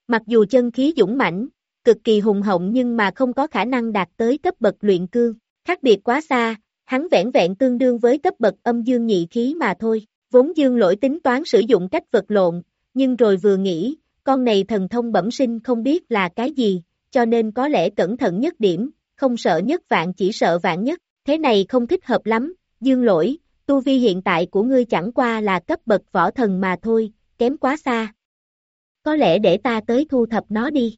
Mặc dù chân khí dũng mãnh, cực kỳ hùng hộng nhưng mà không có khả năng đạt tới cấp bậc luyện cương, khác biệt quá xa, hắn vẹn vẹn tương đương với cấp bậc âm dương nhị khí mà thôi, vốn dương lỗi tính toán sử dụng cách vật lộn, nhưng rồi vừa nghĩ, con này thần thông bẩm sinh không biết là cái gì, cho nên có lẽ cẩn thận nhất điểm, không sợ nhất vạn chỉ sợ vạn nhất, thế này không thích hợp lắm, dương lỗi, tu vi hiện tại của ngươi chẳng qua là cấp bậc võ thần mà thôi, kém quá xa. Có lẽ để ta tới thu thập nó đi.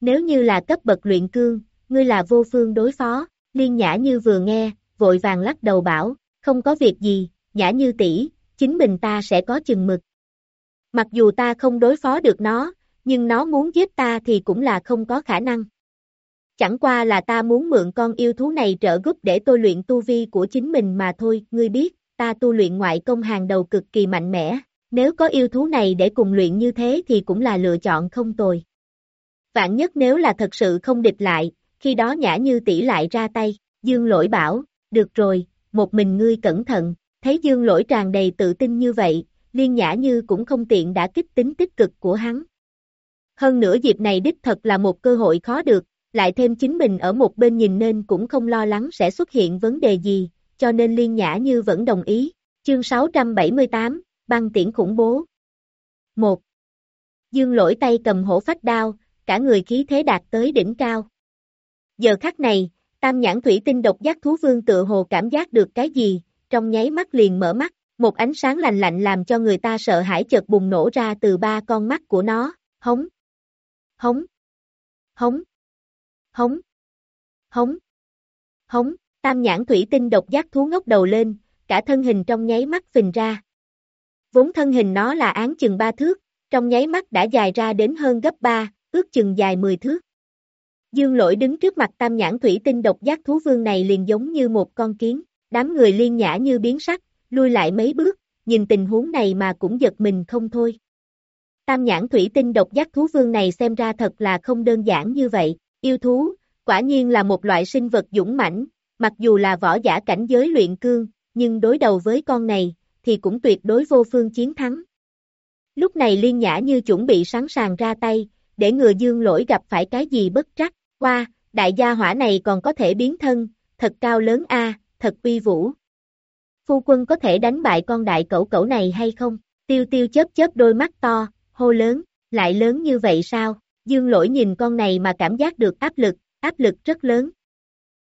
Nếu như là cấp bậc luyện cương, ngươi là vô phương đối phó, liên nhã như vừa nghe, vội vàng lắc đầu bảo, không có việc gì, nhã như tỷ, chính mình ta sẽ có chừng mực. Mặc dù ta không đối phó được nó, nhưng nó muốn giết ta thì cũng là không có khả năng. Chẳng qua là ta muốn mượn con yêu thú này trợ giúp để tôi luyện tu vi của chính mình mà thôi, ngươi biết, ta tu luyện ngoại công hàng đầu cực kỳ mạnh mẽ, nếu có yêu thú này để cùng luyện như thế thì cũng là lựa chọn không tồi. Vạn nhất nếu là thật sự không địch lại, khi đó nhã như tỷ lại ra tay, dương lỗi bảo, được rồi, một mình ngươi cẩn thận, thấy dương lỗi tràn đầy tự tin như vậy, liên nhã như cũng không tiện đã kích tính tích cực của hắn. Hơn nữa dịp này đích thật là một cơ hội khó được, lại thêm chính mình ở một bên nhìn nên cũng không lo lắng sẽ xuất hiện vấn đề gì, cho nên liên nhã như vẫn đồng ý. Chương 678, băng tiễn khủng bố. 1. Dương lỗi tay cầm hổ phách đao, cả người khí thế đạt tới đỉnh cao. Giờ khắc này, tam nhãn thủy tinh độc giác thú vương tự hồ cảm giác được cái gì, trong nháy mắt liền mở mắt, một ánh sáng lạnh lạnh làm cho người ta sợ hãi chợt bùng nổ ra từ ba con mắt của nó, hống, hống, hống, hống, hống, hống, tam nhãn thủy tinh độc giác thú ngốc đầu lên, cả thân hình trong nháy mắt phình ra. Vốn thân hình nó là án chừng ba thước, trong nháy mắt đã dài ra đến hơn gấp ba, ước chừng dài 10 thước. Dương lỗi đứng trước mặt tam nhãn thủy tinh độc giác thú vương này liền giống như một con kiến, đám người liên nhã như biến sắc, lui lại mấy bước, nhìn tình huống này mà cũng giật mình không thôi. Tam nhãn thủy tinh độc giác thú vương này xem ra thật là không đơn giản như vậy, yêu thú, quả nhiên là một loại sinh vật dũng mãnh, mặc dù là võ giả cảnh giới luyện cương, nhưng đối đầu với con này, thì cũng tuyệt đối vô phương chiến thắng. Lúc này liên nhã như chuẩn bị sẵn sàng ra tay, để ngừa dương lỗi gặp phải cái gì bất trắc, qua, đại gia hỏa này còn có thể biến thân, thật cao lớn a, thật uy vũ. Phu quân có thể đánh bại con đại cẩu cẩu này hay không? Tiêu tiêu chớp chớp đôi mắt to, hô lớn, lại lớn như vậy sao? Dương lỗi nhìn con này mà cảm giác được áp lực, áp lực rất lớn.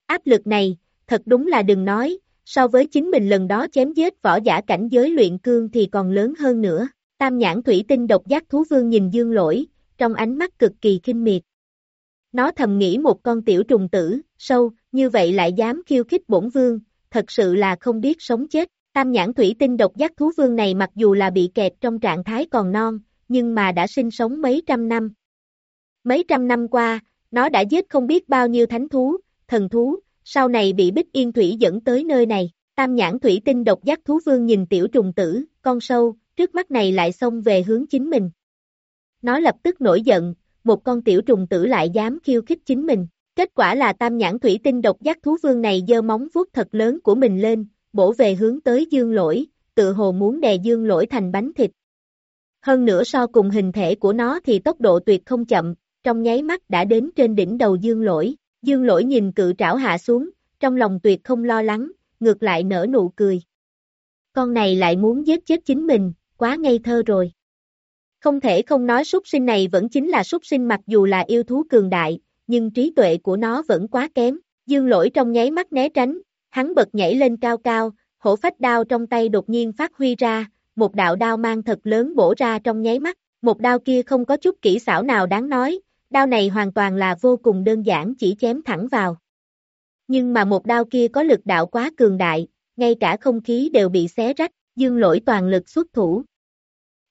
Áp lực này, thật đúng là đừng nói, so với chính mình lần đó chém giết võ giả cảnh giới luyện cương thì còn lớn hơn nữa. Tam nhãn thủy tinh độc giác thú vương nhìn dương lỗi, trong ánh mắt cực kỳ kinh miệt. Nó thầm nghĩ một con tiểu trùng tử, sâu, như vậy lại dám khiêu khích bổn vương, thật sự là không biết sống chết. Tam nhãn thủy tinh độc giác thú vương này mặc dù là bị kẹt trong trạng thái còn non, nhưng mà đã sinh sống mấy trăm năm. Mấy trăm năm qua, nó đã giết không biết bao nhiêu thánh thú, thần thú, sau này bị Bích Yên Thủy dẫn tới nơi này. Tam nhãn thủy tinh độc giác thú vương nhìn tiểu trùng tử, con sâu, trước mắt này lại xông về hướng chính mình. Nó lập tức nổi giận, một con tiểu trùng tử lại dám khiêu khích chính mình. Kết quả là tam nhãn thủy tinh độc giác thú vương này giơ móng vuốt thật lớn của mình lên, bổ về hướng tới dương lỗi, tự hồ muốn đè dương lỗi thành bánh thịt. Hơn nữa so cùng hình thể của nó thì tốc độ tuyệt không chậm, trong nháy mắt đã đến trên đỉnh đầu dương lỗi. Dương lỗi nhìn cự trảo hạ xuống, trong lòng tuyệt không lo lắng, ngược lại nở nụ cười. Con này lại muốn giết chết chính mình, quá ngây thơ rồi. Không thể không nói súc sinh này vẫn chính là súc sinh mặc dù là yêu thú cường đại, nhưng trí tuệ của nó vẫn quá kém. Dương lỗi trong nháy mắt né tránh, hắn bật nhảy lên cao cao, hổ phách đao trong tay đột nhiên phát huy ra, một đạo đao mang thật lớn bổ ra trong nháy mắt, một đao kia không có chút kỹ xảo nào đáng nói, đao này hoàn toàn là vô cùng đơn giản chỉ chém thẳng vào. Nhưng mà một đao kia có lực đạo quá cường đại, ngay cả không khí đều bị xé rách, dương lỗi toàn lực xuất thủ.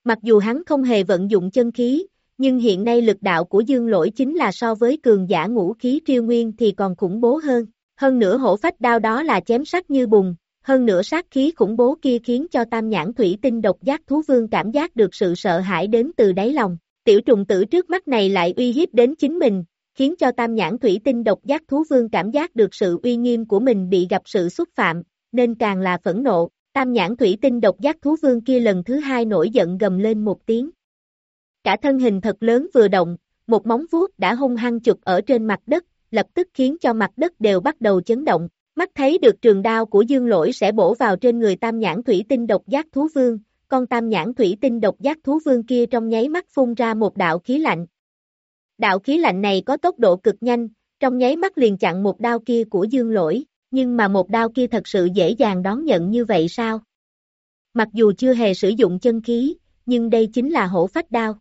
Mặc dù hắn không hề vận dụng chân khí, nhưng hiện nay lực đạo của dương lỗi chính là so với cường giả ngũ khí triêu nguyên thì còn khủng bố hơn. Hơn nữa hổ phách đao đó là chém sắc như bùng, hơn nữa sát khí khủng bố kia khiến cho tam nhãn thủy tinh độc giác thú vương cảm giác được sự sợ hãi đến từ đáy lòng. Tiểu trùng tử trước mắt này lại uy hiếp đến chính mình, khiến cho tam nhãn thủy tinh độc giác thú vương cảm giác được sự uy nghiêm của mình bị gặp sự xúc phạm, nên càng là phẫn nộ. Tam nhãn thủy tinh độc giác thú vương kia lần thứ hai nổi giận gầm lên một tiếng. Cả thân hình thật lớn vừa động, một móng vuốt đã hung hăng chụp ở trên mặt đất, lập tức khiến cho mặt đất đều bắt đầu chấn động. Mắt thấy được trường đao của dương lỗi sẽ bổ vào trên người tam nhãn thủy tinh độc giác thú vương, con tam nhãn thủy tinh độc giác thú vương kia trong nháy mắt phun ra một đạo khí lạnh. Đạo khí lạnh này có tốc độ cực nhanh, trong nháy mắt liền chặn một đao kia của dương lỗi, nhưng mà một đao kia thật sự dễ dàng đón nhận như vậy sao? Mặc dù chưa hề sử dụng chân khí, nhưng đây chính là hổ phách đao.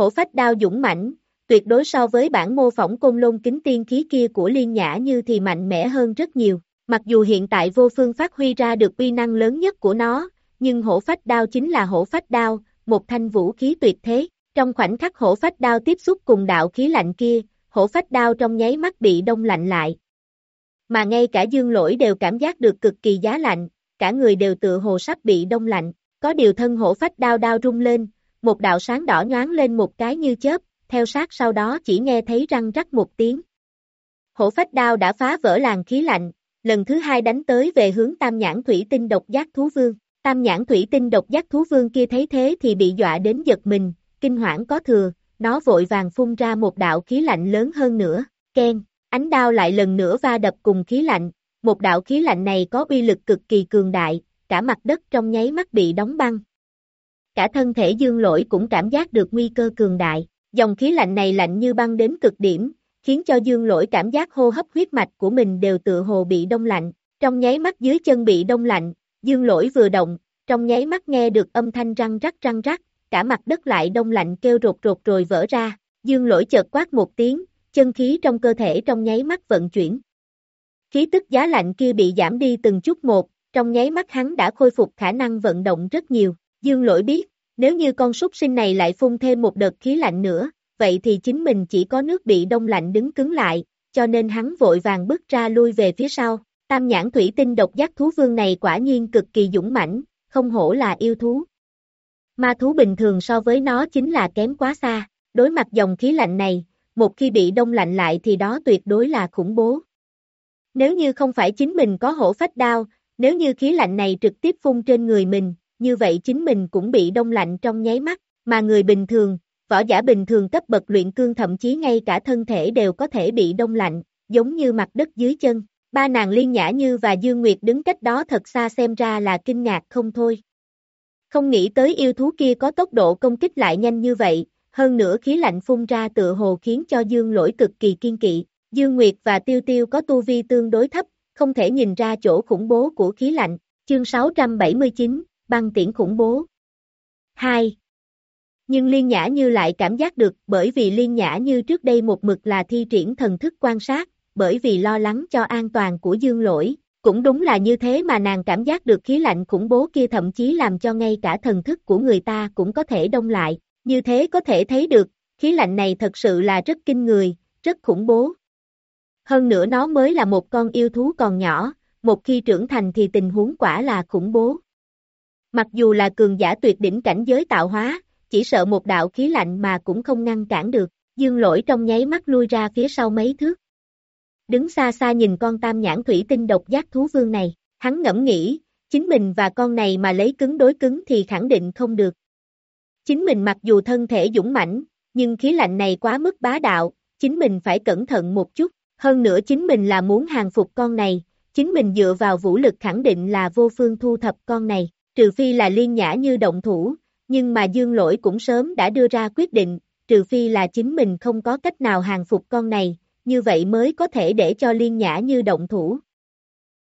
Hổ phách đao dũng mãnh, tuyệt đối so với bản mô phỏng côn lôn kính tiên khí kia của liên nhã như thì mạnh mẽ hơn rất nhiều. Mặc dù hiện tại vô phương phát huy ra được uy năng lớn nhất của nó, nhưng hổ phách đao chính là hổ phách đao, một thanh vũ khí tuyệt thế. Trong khoảnh khắc hổ phách đao tiếp xúc cùng đạo khí lạnh kia, hổ phách đao trong nháy mắt bị đông lạnh lại. Mà ngay cả dương lỗi đều cảm giác được cực kỳ giá lạnh, cả người đều tự hồ sắp bị đông lạnh, có điều thân hổ phách đao đao rung lên, một đạo sáng đỏ nhoáng lên một cái như chớp, theo sát sau đó chỉ nghe thấy răng rắc một tiếng. Hổ phách đao đã phá vỡ làn khí lạnh, lần thứ hai đánh tới về hướng tam nhãn thủy tinh độc giác thú vương. Tam nhãn thủy tinh độc giác thú vương kia thấy thế thì bị dọa đến giật mình, kinh hoảng có thừa, nó vội vàng phun ra một đạo khí lạnh lớn hơn nữa, ken, ánh đao lại lần nữa va đập cùng khí lạnh, một đạo khí lạnh này có uy lực cực kỳ cường đại, cả mặt đất trong nháy mắt bị đóng băng. Cả thân thể dương lỗi cũng cảm giác được nguy cơ cường đại, dòng khí lạnh này lạnh như băng đến cực điểm, khiến cho dương lỗi cảm giác hô hấp huyết mạch của mình đều tự hồ bị đông lạnh, trong nháy mắt dưới chân bị đông lạnh, dương lỗi vừa động, trong nháy mắt nghe được âm thanh răng rắc răng rắc, cả mặt đất lại đông lạnh kêu rột rột rồi vỡ ra, dương lỗi chợt quát một tiếng, chân khí trong cơ thể trong nháy mắt vận chuyển. Khí tức giá lạnh kia bị giảm đi từng chút một, trong nháy mắt hắn đã khôi phục khả năng vận động rất nhiều, dương lỗi biết, nếu như con súc sinh này lại phun thêm một đợt khí lạnh nữa, vậy thì chính mình chỉ có nước bị đông lạnh đứng cứng lại, cho nên hắn vội vàng bước ra lui về phía sau. Tam nhãn thủy tinh độc giác thú vương này quả nhiên cực kỳ dũng mãnh, không hổ là yêu thú. Ma thú bình thường so với nó chính là kém quá xa, đối mặt dòng khí lạnh này, một khi bị đông lạnh lại thì đó tuyệt đối là khủng bố. Nếu như không phải chính mình có hổ phách đao, nếu như khí lạnh này trực tiếp phun trên người mình, như vậy chính mình cũng bị đông lạnh trong nháy mắt, mà người bình thường, võ giả bình thường cấp bậc luyện cương thậm chí ngay cả thân thể đều có thể bị đông lạnh, giống như mặt đất dưới chân. Ba nàng Liên Nhã Như và Dương Nguyệt đứng cách đó thật xa xem ra là kinh ngạc không thôi. Không nghĩ tới yêu thú kia có tốc độ công kích lại nhanh như vậy, hơn nữa khí lạnh phun ra tựa hồ khiến cho Dương lỗi cực kỳ kiên kỵ. Dương Nguyệt và Tiêu Tiêu có tu vi tương đối thấp, không thể nhìn ra chỗ khủng bố của khí lạnh. Chương 679, băng tiễn khủng bố. 2. Nhưng Liên Nhã Như lại cảm giác được bởi vì Liên Nhã Như trước đây một mực là thi triển thần thức quan sát, bởi vì lo lắng cho an toàn của dương lỗi. Cũng đúng là như thế mà nàng cảm giác được khí lạnh khủng bố kia thậm chí làm cho ngay cả thần thức của người ta cũng có thể đông lại. Như thế có thể thấy được, khí lạnh này thật sự là rất kinh người, rất khủng bố. Hơn nữa nó mới là một con yêu thú còn nhỏ, một khi trưởng thành thì tình huống quả là khủng bố. Mặc dù là cường giả tuyệt đỉnh cảnh giới tạo hóa, chỉ sợ một đạo khí lạnh mà cũng không ngăn cản được, dương lỗi trong nháy mắt lui ra phía sau mấy thước. Đứng xa xa nhìn con tam nhãn thủy tinh độc giác thú vương này, hắn ngẫm nghĩ, chính mình và con này mà lấy cứng đối cứng thì khẳng định không được. Chính mình mặc dù thân thể dũng mãnh, nhưng khí lạnh này quá mức bá đạo, chính mình phải cẩn thận một chút, hơn nữa chính mình là muốn hàng phục con này, chính mình dựa vào vũ lực khẳng định là vô phương thu thập con này, trừ phi là liên nhã như động thủ, nhưng mà dương lỗi cũng sớm đã đưa ra quyết định, trừ phi là chính mình không có cách nào hàng phục con này, như vậy mới có thể để cho liên nhã như động thủ.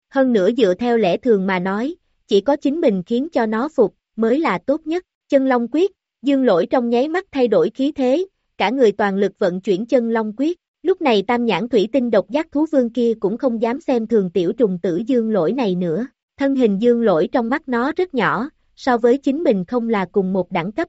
Hơn nữa dựa theo lẽ thường mà nói, chỉ có chính mình khiến cho nó phục, mới là tốt nhất, chân long quyết, dương lỗi trong nháy mắt thay đổi khí thế, cả người toàn lực vận chuyển chân long quyết, lúc này tam nhãn thủy tinh độc giác thú vương kia cũng không dám xem thường tiểu trùng tử dương lỗi này nữa, thân hình dương lỗi trong mắt nó rất nhỏ, so với chính mình không là cùng một đẳng cấp.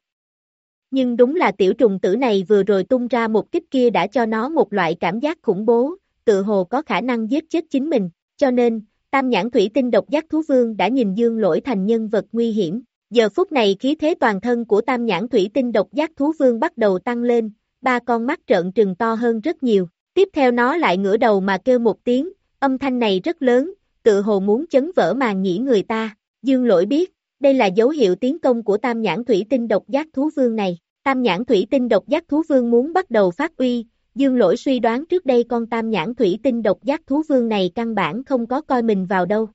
Nhưng đúng là tiểu trùng tử này vừa rồi tung ra một kích kia đã cho nó một loại cảm giác khủng bố, tự hồ có khả năng giết chết chính mình, cho nên, tam nhãn thủy tinh độc giác thú vương đã nhìn dương lỗi thành nhân vật nguy hiểm. Giờ phút này khí thế toàn thân của tam nhãn thủy tinh độc giác thú vương bắt đầu tăng lên, ba con mắt trợn trừng to hơn rất nhiều. Tiếp theo nó lại ngửa đầu mà kêu một tiếng, âm thanh này rất lớn, tự hồ muốn chấn vỡ màn nhĩ người ta. Dương lỗi biết, đây là dấu hiệu tiến công của tam nhãn thủy tinh độc giác thú vương này. Tam nhãn thủy tinh độc giác thú vương muốn bắt đầu phát uy, dương lỗi suy đoán trước đây con tam nhãn thủy tinh độc giác thú vương này căn bản không có coi mình vào đâu.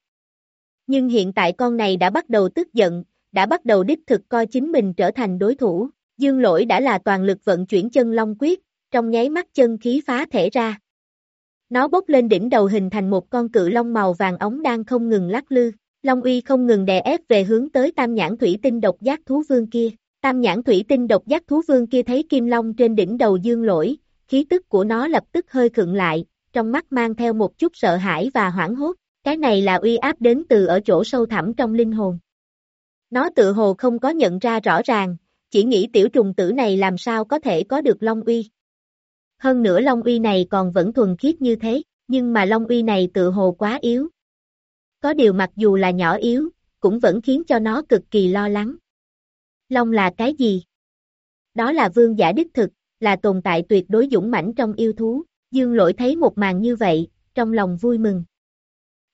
Nhưng hiện tại con này đã bắt đầu tức giận, đã bắt đầu đích thực coi chính mình trở thành đối thủ. Dương lỗi đã là toàn lực vận chuyển chân long quyết, trong nháy mắt chân khí phá thể ra. Nó bốc lên đỉnh đầu hình thành một con cự long màu vàng ống đang không ngừng lắc lư. Long uy không ngừng đè ép về hướng tới tam nhãn thủy tinh độc giác thú vương kia. Tam nhãn thủy tinh độc giác thú vương kia thấy kim long trên đỉnh đầu dương lỗi, khí tức của nó lập tức hơi khựng lại, trong mắt mang theo một chút sợ hãi và hoảng hốt. Cái này là uy áp đến từ ở chỗ sâu thẳm trong linh hồn. Nó tự hồ không có nhận ra rõ ràng, chỉ nghĩ tiểu trùng tử này làm sao có thể có được long uy. Hơn nữa long uy này còn vẫn thuần khiết như thế, nhưng mà long uy này tự hồ quá yếu, có điều mặc dù là nhỏ yếu, cũng vẫn khiến cho nó cực kỳ lo lắng. Long là cái gì? Đó là vương giả đích thực, là tồn tại tuyệt đối dũng mãnh trong yêu thú, dương lỗi thấy một màn như vậy, trong lòng vui mừng.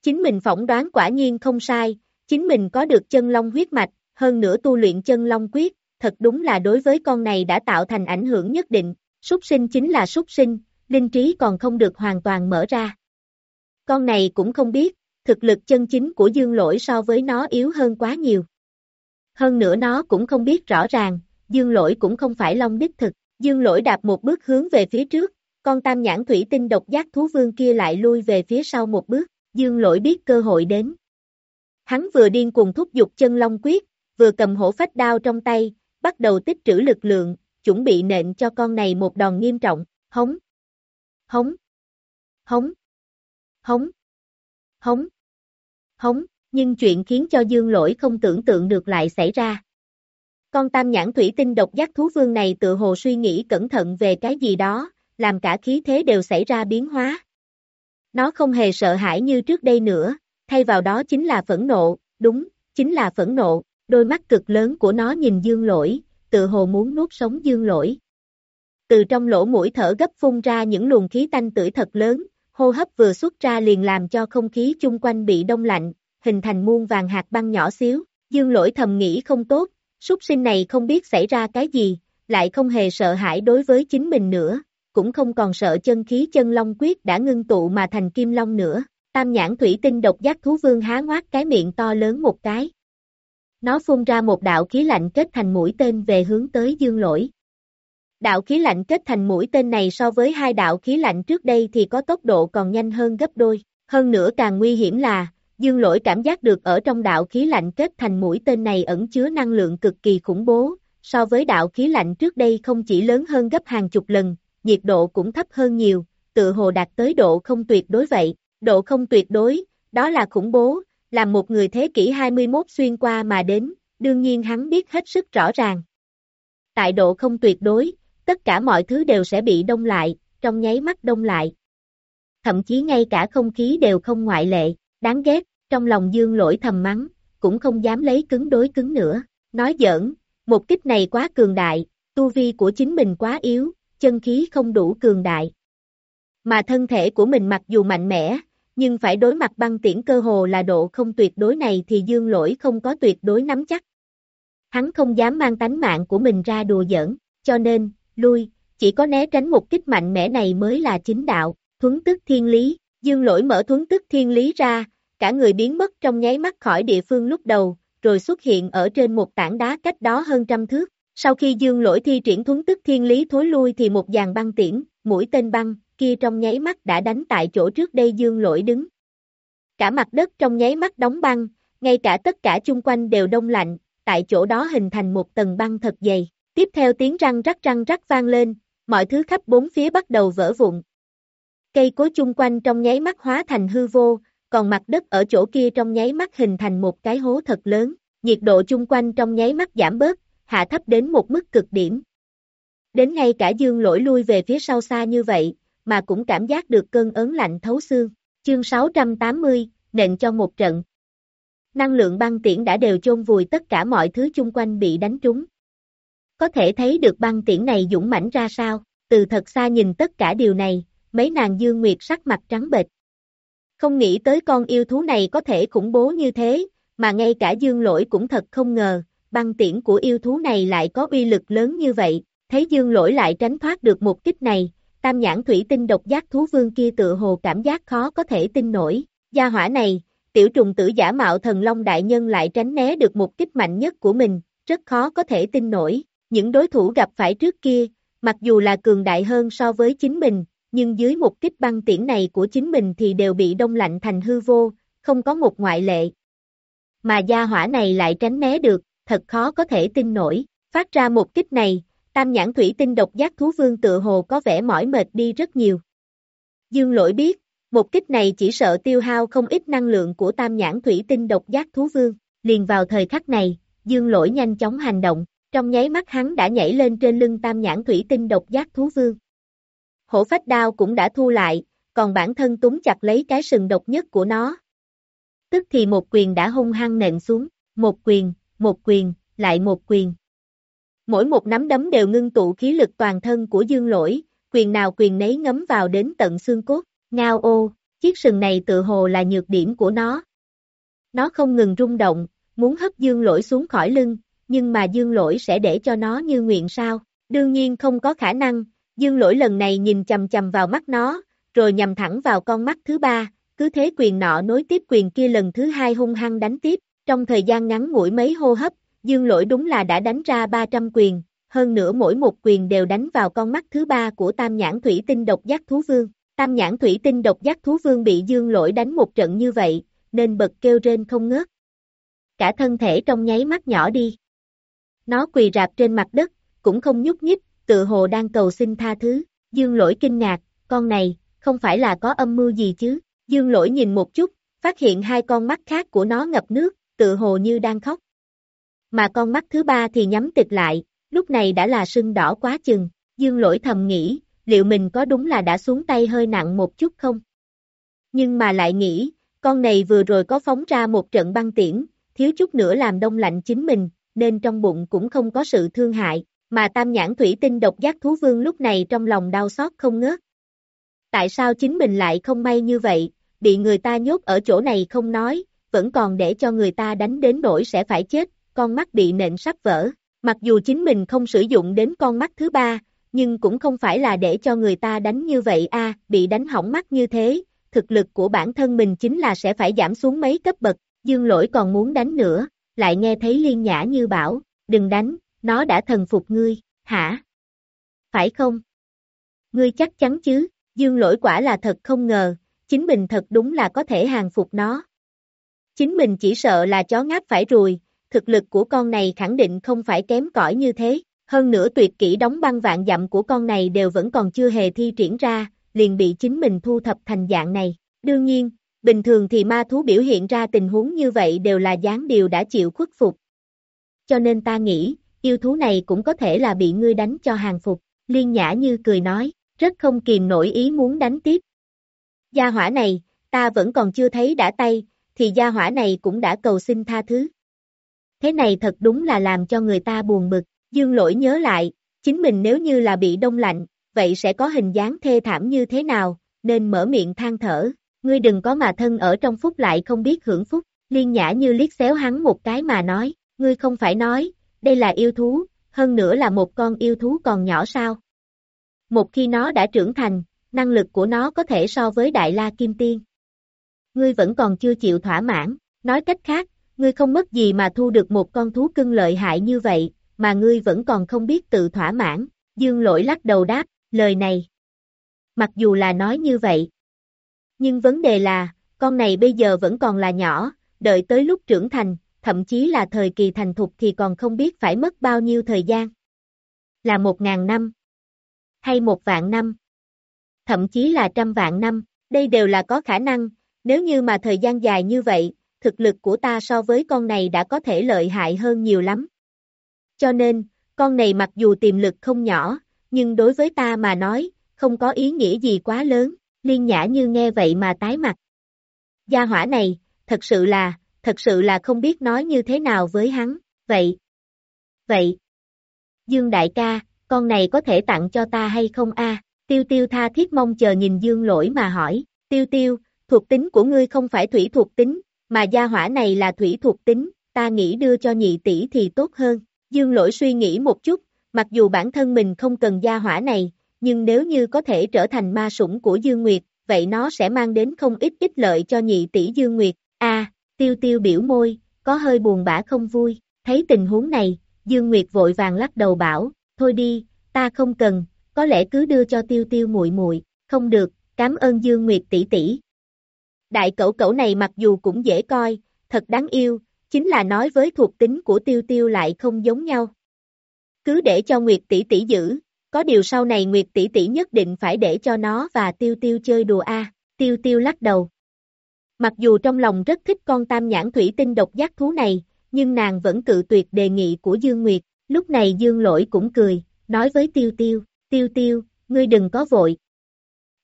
Chính mình phỏng đoán quả nhiên không sai, chính mình có được chân long huyết mạch, hơn nữa tu luyện chân long quyết, thật đúng là đối với con này đã tạo thành ảnh hưởng nhất định, súc sinh chính là súc sinh, linh trí còn không được hoàn toàn mở ra. Con này cũng không biết, thực lực chân chính của dương lỗi so với nó yếu hơn quá nhiều. Hơn nữa nó cũng không biết rõ ràng, dương lỗi cũng không phải long đích thực, dương lỗi đạp một bước hướng về phía trước, con tam nhãn thủy tinh độc giác thú vương kia lại lui về phía sau một bước, dương lỗi biết cơ hội đến. Hắn vừa điên cùng thúc giục chân long quyết, vừa cầm hổ phách đao trong tay, bắt đầu tích trữ lực lượng, chuẩn bị nện cho con này một đòn nghiêm trọng, hống, hống, hống, hống. Hống, hống, nhưng chuyện khiến cho dương lỗi không tưởng tượng được lại xảy ra. Con tam nhãn thủy tinh độc giác thú vương này tự hồ suy nghĩ cẩn thận về cái gì đó, làm cả khí thế đều xảy ra biến hóa. Nó không hề sợ hãi như trước đây nữa, thay vào đó chính là phẫn nộ, đúng, chính là phẫn nộ, đôi mắt cực lớn của nó nhìn dương lỗi, tự hồ muốn nuốt sống dương lỗi. Từ trong lỗ mũi thở gấp phun ra những luồng khí tanh tưởi thật lớn, hô hấp vừa xuất ra liền làm cho không khí chung quanh bị đông lạnh, hình thành muôn vàng hạt băng nhỏ xíu, dương lỗi thầm nghĩ không tốt, súc sinh này không biết xảy ra cái gì, lại không hề sợ hãi đối với chính mình nữa, cũng không còn sợ chân khí chân long quyết đã ngưng tụ mà thành kim long nữa, tam nhãn thủy tinh độc giác thú vương há ngoát cái miệng to lớn một cái. Nó phun ra một đạo khí lạnh kết thành mũi tên về hướng tới dương lỗi. Đạo khí lạnh kết thành mũi tên này so với hai đạo khí lạnh trước đây thì có tốc độ còn nhanh hơn gấp đôi. Hơn nữa càng nguy hiểm là, dương lỗi cảm giác được ở trong đạo khí lạnh kết thành mũi tên này ẩn chứa năng lượng cực kỳ khủng bố, so với đạo khí lạnh trước đây không chỉ lớn hơn gấp hàng chục lần, nhiệt độ cũng thấp hơn nhiều, tự hồ đạt tới độ không tuyệt đối vậy, độ không tuyệt đối, đó là khủng bố, làm một người thế kỷ 21 xuyên qua mà đến, đương nhiên hắn biết hết sức rõ ràng. Tại độ không tuyệt đối, tất cả mọi thứ đều sẽ bị đông lại, trong nháy mắt đông lại. Thậm chí ngay cả không khí đều không ngoại lệ, đáng ghét, trong lòng dương lỗi thầm mắng, cũng không dám lấy cứng đối cứng nữa. Nói giỡn, một kích này quá cường đại, tu vi của chính mình quá yếu, chân khí không đủ cường đại. Mà thân thể của mình mặc dù mạnh mẽ, nhưng phải đối mặt băng tiễn cơ hồ là độ không tuyệt đối này thì dương lỗi không có tuyệt đối nắm chắc. Hắn không dám mang tánh mạng của mình ra đùa giỡn, cho nên, lui, chỉ có né tránh một kích mạnh mẽ này mới là chính đạo, thuấn tức thiên lý, dương lỗi mở thuấn tức thiên lý ra, cả người biến mất trong nháy mắt khỏi địa phương lúc đầu, rồi xuất hiện ở trên một tảng đá cách đó hơn trăm thước. Sau khi dương lỗi thi triển thuấn tức thiên lý thối lui thì một dàn băng tiễn, mũi tên băng, kia trong nháy mắt đã đánh tại chỗ trước đây dương lỗi đứng. Cả mặt đất trong nháy mắt đóng băng, ngay cả tất cả chung quanh đều đông lạnh, tại chỗ đó hình thành một tầng băng thật dày. Tiếp theo tiếng răng rắc răng rắc vang lên, mọi thứ khắp bốn phía bắt đầu vỡ vụn. Cây cối chung quanh trong nháy mắt hóa thành hư vô, còn mặt đất ở chỗ kia trong nháy mắt hình thành một cái hố thật lớn, nhiệt độ chung quanh trong nháy mắt giảm bớt, hạ thấp đến một mức cực điểm. Đến ngay cả dương lỗi lui về phía sau xa như vậy, mà cũng cảm giác được cơn ớn lạnh thấu xương. Chương 680, nện cho một trận. Năng lượng băng tiễn đã đều chôn vùi tất cả mọi thứ chung quanh bị đánh trúng. Có thể thấy được băng tiễn này dũng mãnh ra sao, từ thật xa nhìn tất cả điều này, mấy nàng dương nguyệt sắc mặt trắng bệch. Không nghĩ tới con yêu thú này có thể khủng bố như thế, mà ngay cả dương lỗi cũng thật không ngờ, băng tiễn của yêu thú này lại có uy lực lớn như vậy, thấy dương lỗi lại tránh thoát được một kích này, tam nhãn thủy tinh độc giác thú vương kia tự hồ cảm giác khó có thể tin nổi, gia hỏa này, tiểu trùng tử giả mạo thần long đại nhân lại tránh né được một kích mạnh nhất của mình, rất khó có thể tin nổi, những đối thủ gặp phải trước kia, mặc dù là cường đại hơn so với chính mình, nhưng dưới một kích băng tiễn này của chính mình thì đều bị đông lạnh thành hư vô, không có một ngoại lệ. Mà gia hỏa này lại tránh né được, thật khó có thể tin nổi, phát ra một kích này, tam nhãn thủy tinh độc giác thú vương tựa hồ có vẻ mỏi mệt đi rất nhiều. Dương lỗi biết, một kích này chỉ sợ tiêu hao không ít năng lượng của tam nhãn thủy tinh độc giác thú vương, liền vào thời khắc này, dương lỗi nhanh chóng hành động, trong nháy mắt hắn đã nhảy lên trên lưng tam nhãn thủy tinh độc giác thú vương. Hổ phách đao cũng đã thu lại, còn bản thân túng chặt lấy cái sừng độc nhất của nó. Tức thì một quyền đã hung hăng nện xuống, một quyền, một quyền, lại một quyền. Mỗi một nắm đấm đều ngưng tụ khí lực toàn thân của dương lỗi, quyền nào quyền nấy ngấm vào đến tận xương cốt, ngao ô, chiếc sừng này tự hồ là nhược điểm của nó. Nó không ngừng rung động, muốn hấp dương lỗi xuống khỏi lưng, nhưng mà dương lỗi sẽ để cho nó như nguyện sao, đương nhiên không có khả năng, dương lỗi lần này nhìn chầm chầm vào mắt nó, rồi nhằm thẳng vào con mắt thứ ba, cứ thế quyền nọ nối tiếp quyền kia lần thứ hai hung hăng đánh tiếp, trong thời gian ngắn ngủi mấy hô hấp, dương lỗi đúng là đã đánh ra 300 quyền, hơn nữa mỗi một quyền đều đánh vào con mắt thứ ba của tam nhãn thủy tinh độc giác thú vương. Tam nhãn thủy tinh độc giác thú vương bị dương lỗi đánh một trận như vậy, nên bật kêu rên không ngớt. Cả thân thể trong nháy mắt nhỏ đi. Nó quỳ rạp trên mặt đất, cũng không nhúc nhích, tự hồ đang cầu xin tha thứ. Dương lỗi kinh ngạc, con này, không phải là có âm mưu gì chứ. Dương lỗi nhìn một chút, phát hiện hai con mắt khác của nó ngập nước, tự hồ như đang khóc. Mà con mắt thứ ba thì nhắm tịch lại, lúc này đã là sưng đỏ quá chừng. Dương lỗi thầm nghĩ, liệu mình có đúng là đã xuống tay hơi nặng một chút không? Nhưng mà lại nghĩ, con này vừa rồi có phóng ra một trận băng tiễn, thiếu chút nữa làm đông lạnh chính mình, nên trong bụng cũng không có sự thương hại, mà tam nhãn thủy tinh độc giác thú vương lúc này trong lòng đau xót không ngớt. Tại sao chính mình lại không may như vậy, bị người ta nhốt ở chỗ này không nói, vẫn còn để cho người ta đánh đến nỗi sẽ phải chết, con mắt bị nện sắp vỡ. Mặc dù chính mình không sử dụng đến con mắt thứ ba, nhưng cũng không phải là để cho người ta đánh như vậy a, bị đánh hỏng mắt như thế, thực lực của bản thân mình chính là sẽ phải giảm xuống mấy cấp bậc, dương lỗi còn muốn đánh nữa, lại nghe thấy liên nhã như bảo, đừng đánh, nó đã thần phục ngươi, hả? Phải không? Ngươi chắc chắn chứ, dương lỗi quả là thật không ngờ, chính mình thật đúng là có thể hàng phục nó. Chính mình chỉ sợ là chó ngáp phải rồi thực lực của con này khẳng định không phải kém cỏi như thế, hơn nữa tuyệt kỹ đóng băng vạn dặm của con này đều vẫn còn chưa hề thi triển ra, liền bị chính mình thu thập thành dạng này. Đương nhiên, bình thường thì ma thú biểu hiện ra tình huống như vậy đều là dáng điều đã chịu khuất phục. Cho nên ta nghĩ, yêu thú này cũng có thể là bị ngươi đánh cho hàng phục, liên nhã như cười nói, rất không kìm nổi ý muốn đánh tiếp. Gia hỏa này, ta vẫn còn chưa thấy đã tay, thì gia hỏa này cũng đã cầu xin tha thứ. Thế này thật đúng là làm cho người ta buồn bực, dương lỗi nhớ lại, chính mình nếu như là bị đông lạnh, vậy sẽ có hình dáng thê thảm như thế nào, nên mở miệng than thở, ngươi đừng có mà thân ở trong phút lại không biết hưởng phúc, liên nhã như liếc xéo hắn một cái mà nói, ngươi không phải nói, đây là yêu thú, hơn nữa là một con yêu thú còn nhỏ sao. Một khi nó đã trưởng thành, năng lực của nó có thể so với Đại La Kim Tiên. Ngươi vẫn còn chưa chịu thỏa mãn, nói cách khác, ngươi không mất gì mà thu được một con thú cưng lợi hại như vậy, mà ngươi vẫn còn không biết tự thỏa mãn, dương lỗi lắc đầu đáp, lời này. Mặc dù là nói như vậy, nhưng vấn đề là, con này bây giờ vẫn còn là nhỏ, đợi tới lúc trưởng thành, thậm chí là thời kỳ thành thục thì còn không biết phải mất bao nhiêu thời gian. Là một ngàn năm, hay một vạn năm, thậm chí là trăm vạn năm, đây đều là có khả năng, nếu như mà thời gian dài như vậy, thực lực của ta so với con này đã có thể lợi hại hơn nhiều lắm. Cho nên, con này mặc dù tiềm lực không nhỏ, nhưng đối với ta mà nói, không có ý nghĩa gì quá lớn, liên nhã như nghe vậy mà tái mặt. Gia hỏa này, thật sự là, thật sự là không biết nói như thế nào với hắn, vậy. Vậy. Dương đại ca, con này có thể tặng cho ta hay không a? Tiêu tiêu tha thiết mong chờ nhìn dương lỗi mà hỏi, tiêu tiêu, thuộc tính của ngươi không phải thủy thuộc tính, mà gia hỏa này là thủy thuộc tính, ta nghĩ đưa cho nhị tỷ thì tốt hơn. Dương lỗi suy nghĩ một chút, mặc dù bản thân mình không cần gia hỏa này, nhưng nếu như có thể trở thành ma sủng của Dương Nguyệt, vậy nó sẽ mang đến không ít ích lợi cho nhị tỷ Dương Nguyệt. A, tiêu tiêu biểu môi, có hơi buồn bã không vui, thấy tình huống này, Dương Nguyệt vội vàng lắc đầu bảo, thôi đi, ta không cần, có lẽ cứ đưa cho tiêu tiêu muội muội, không được, cảm ơn Dương Nguyệt tỷ tỷ. Đại cẩu cẩu này mặc dù cũng dễ coi, thật đáng yêu, chính là nói với thuộc tính của tiêu tiêu lại không giống nhau. Cứ để cho Nguyệt tỷ tỷ giữ, có điều sau này Nguyệt tỷ tỷ nhất định phải để cho nó và tiêu tiêu chơi đùa a. tiêu tiêu lắc đầu. Mặc dù trong lòng rất thích con tam nhãn thủy tinh độc giác thú này, nhưng nàng vẫn cự tuyệt đề nghị của Dương Nguyệt, lúc này Dương lỗi cũng cười, nói với tiêu tiêu, tiêu tiêu, ngươi đừng có vội.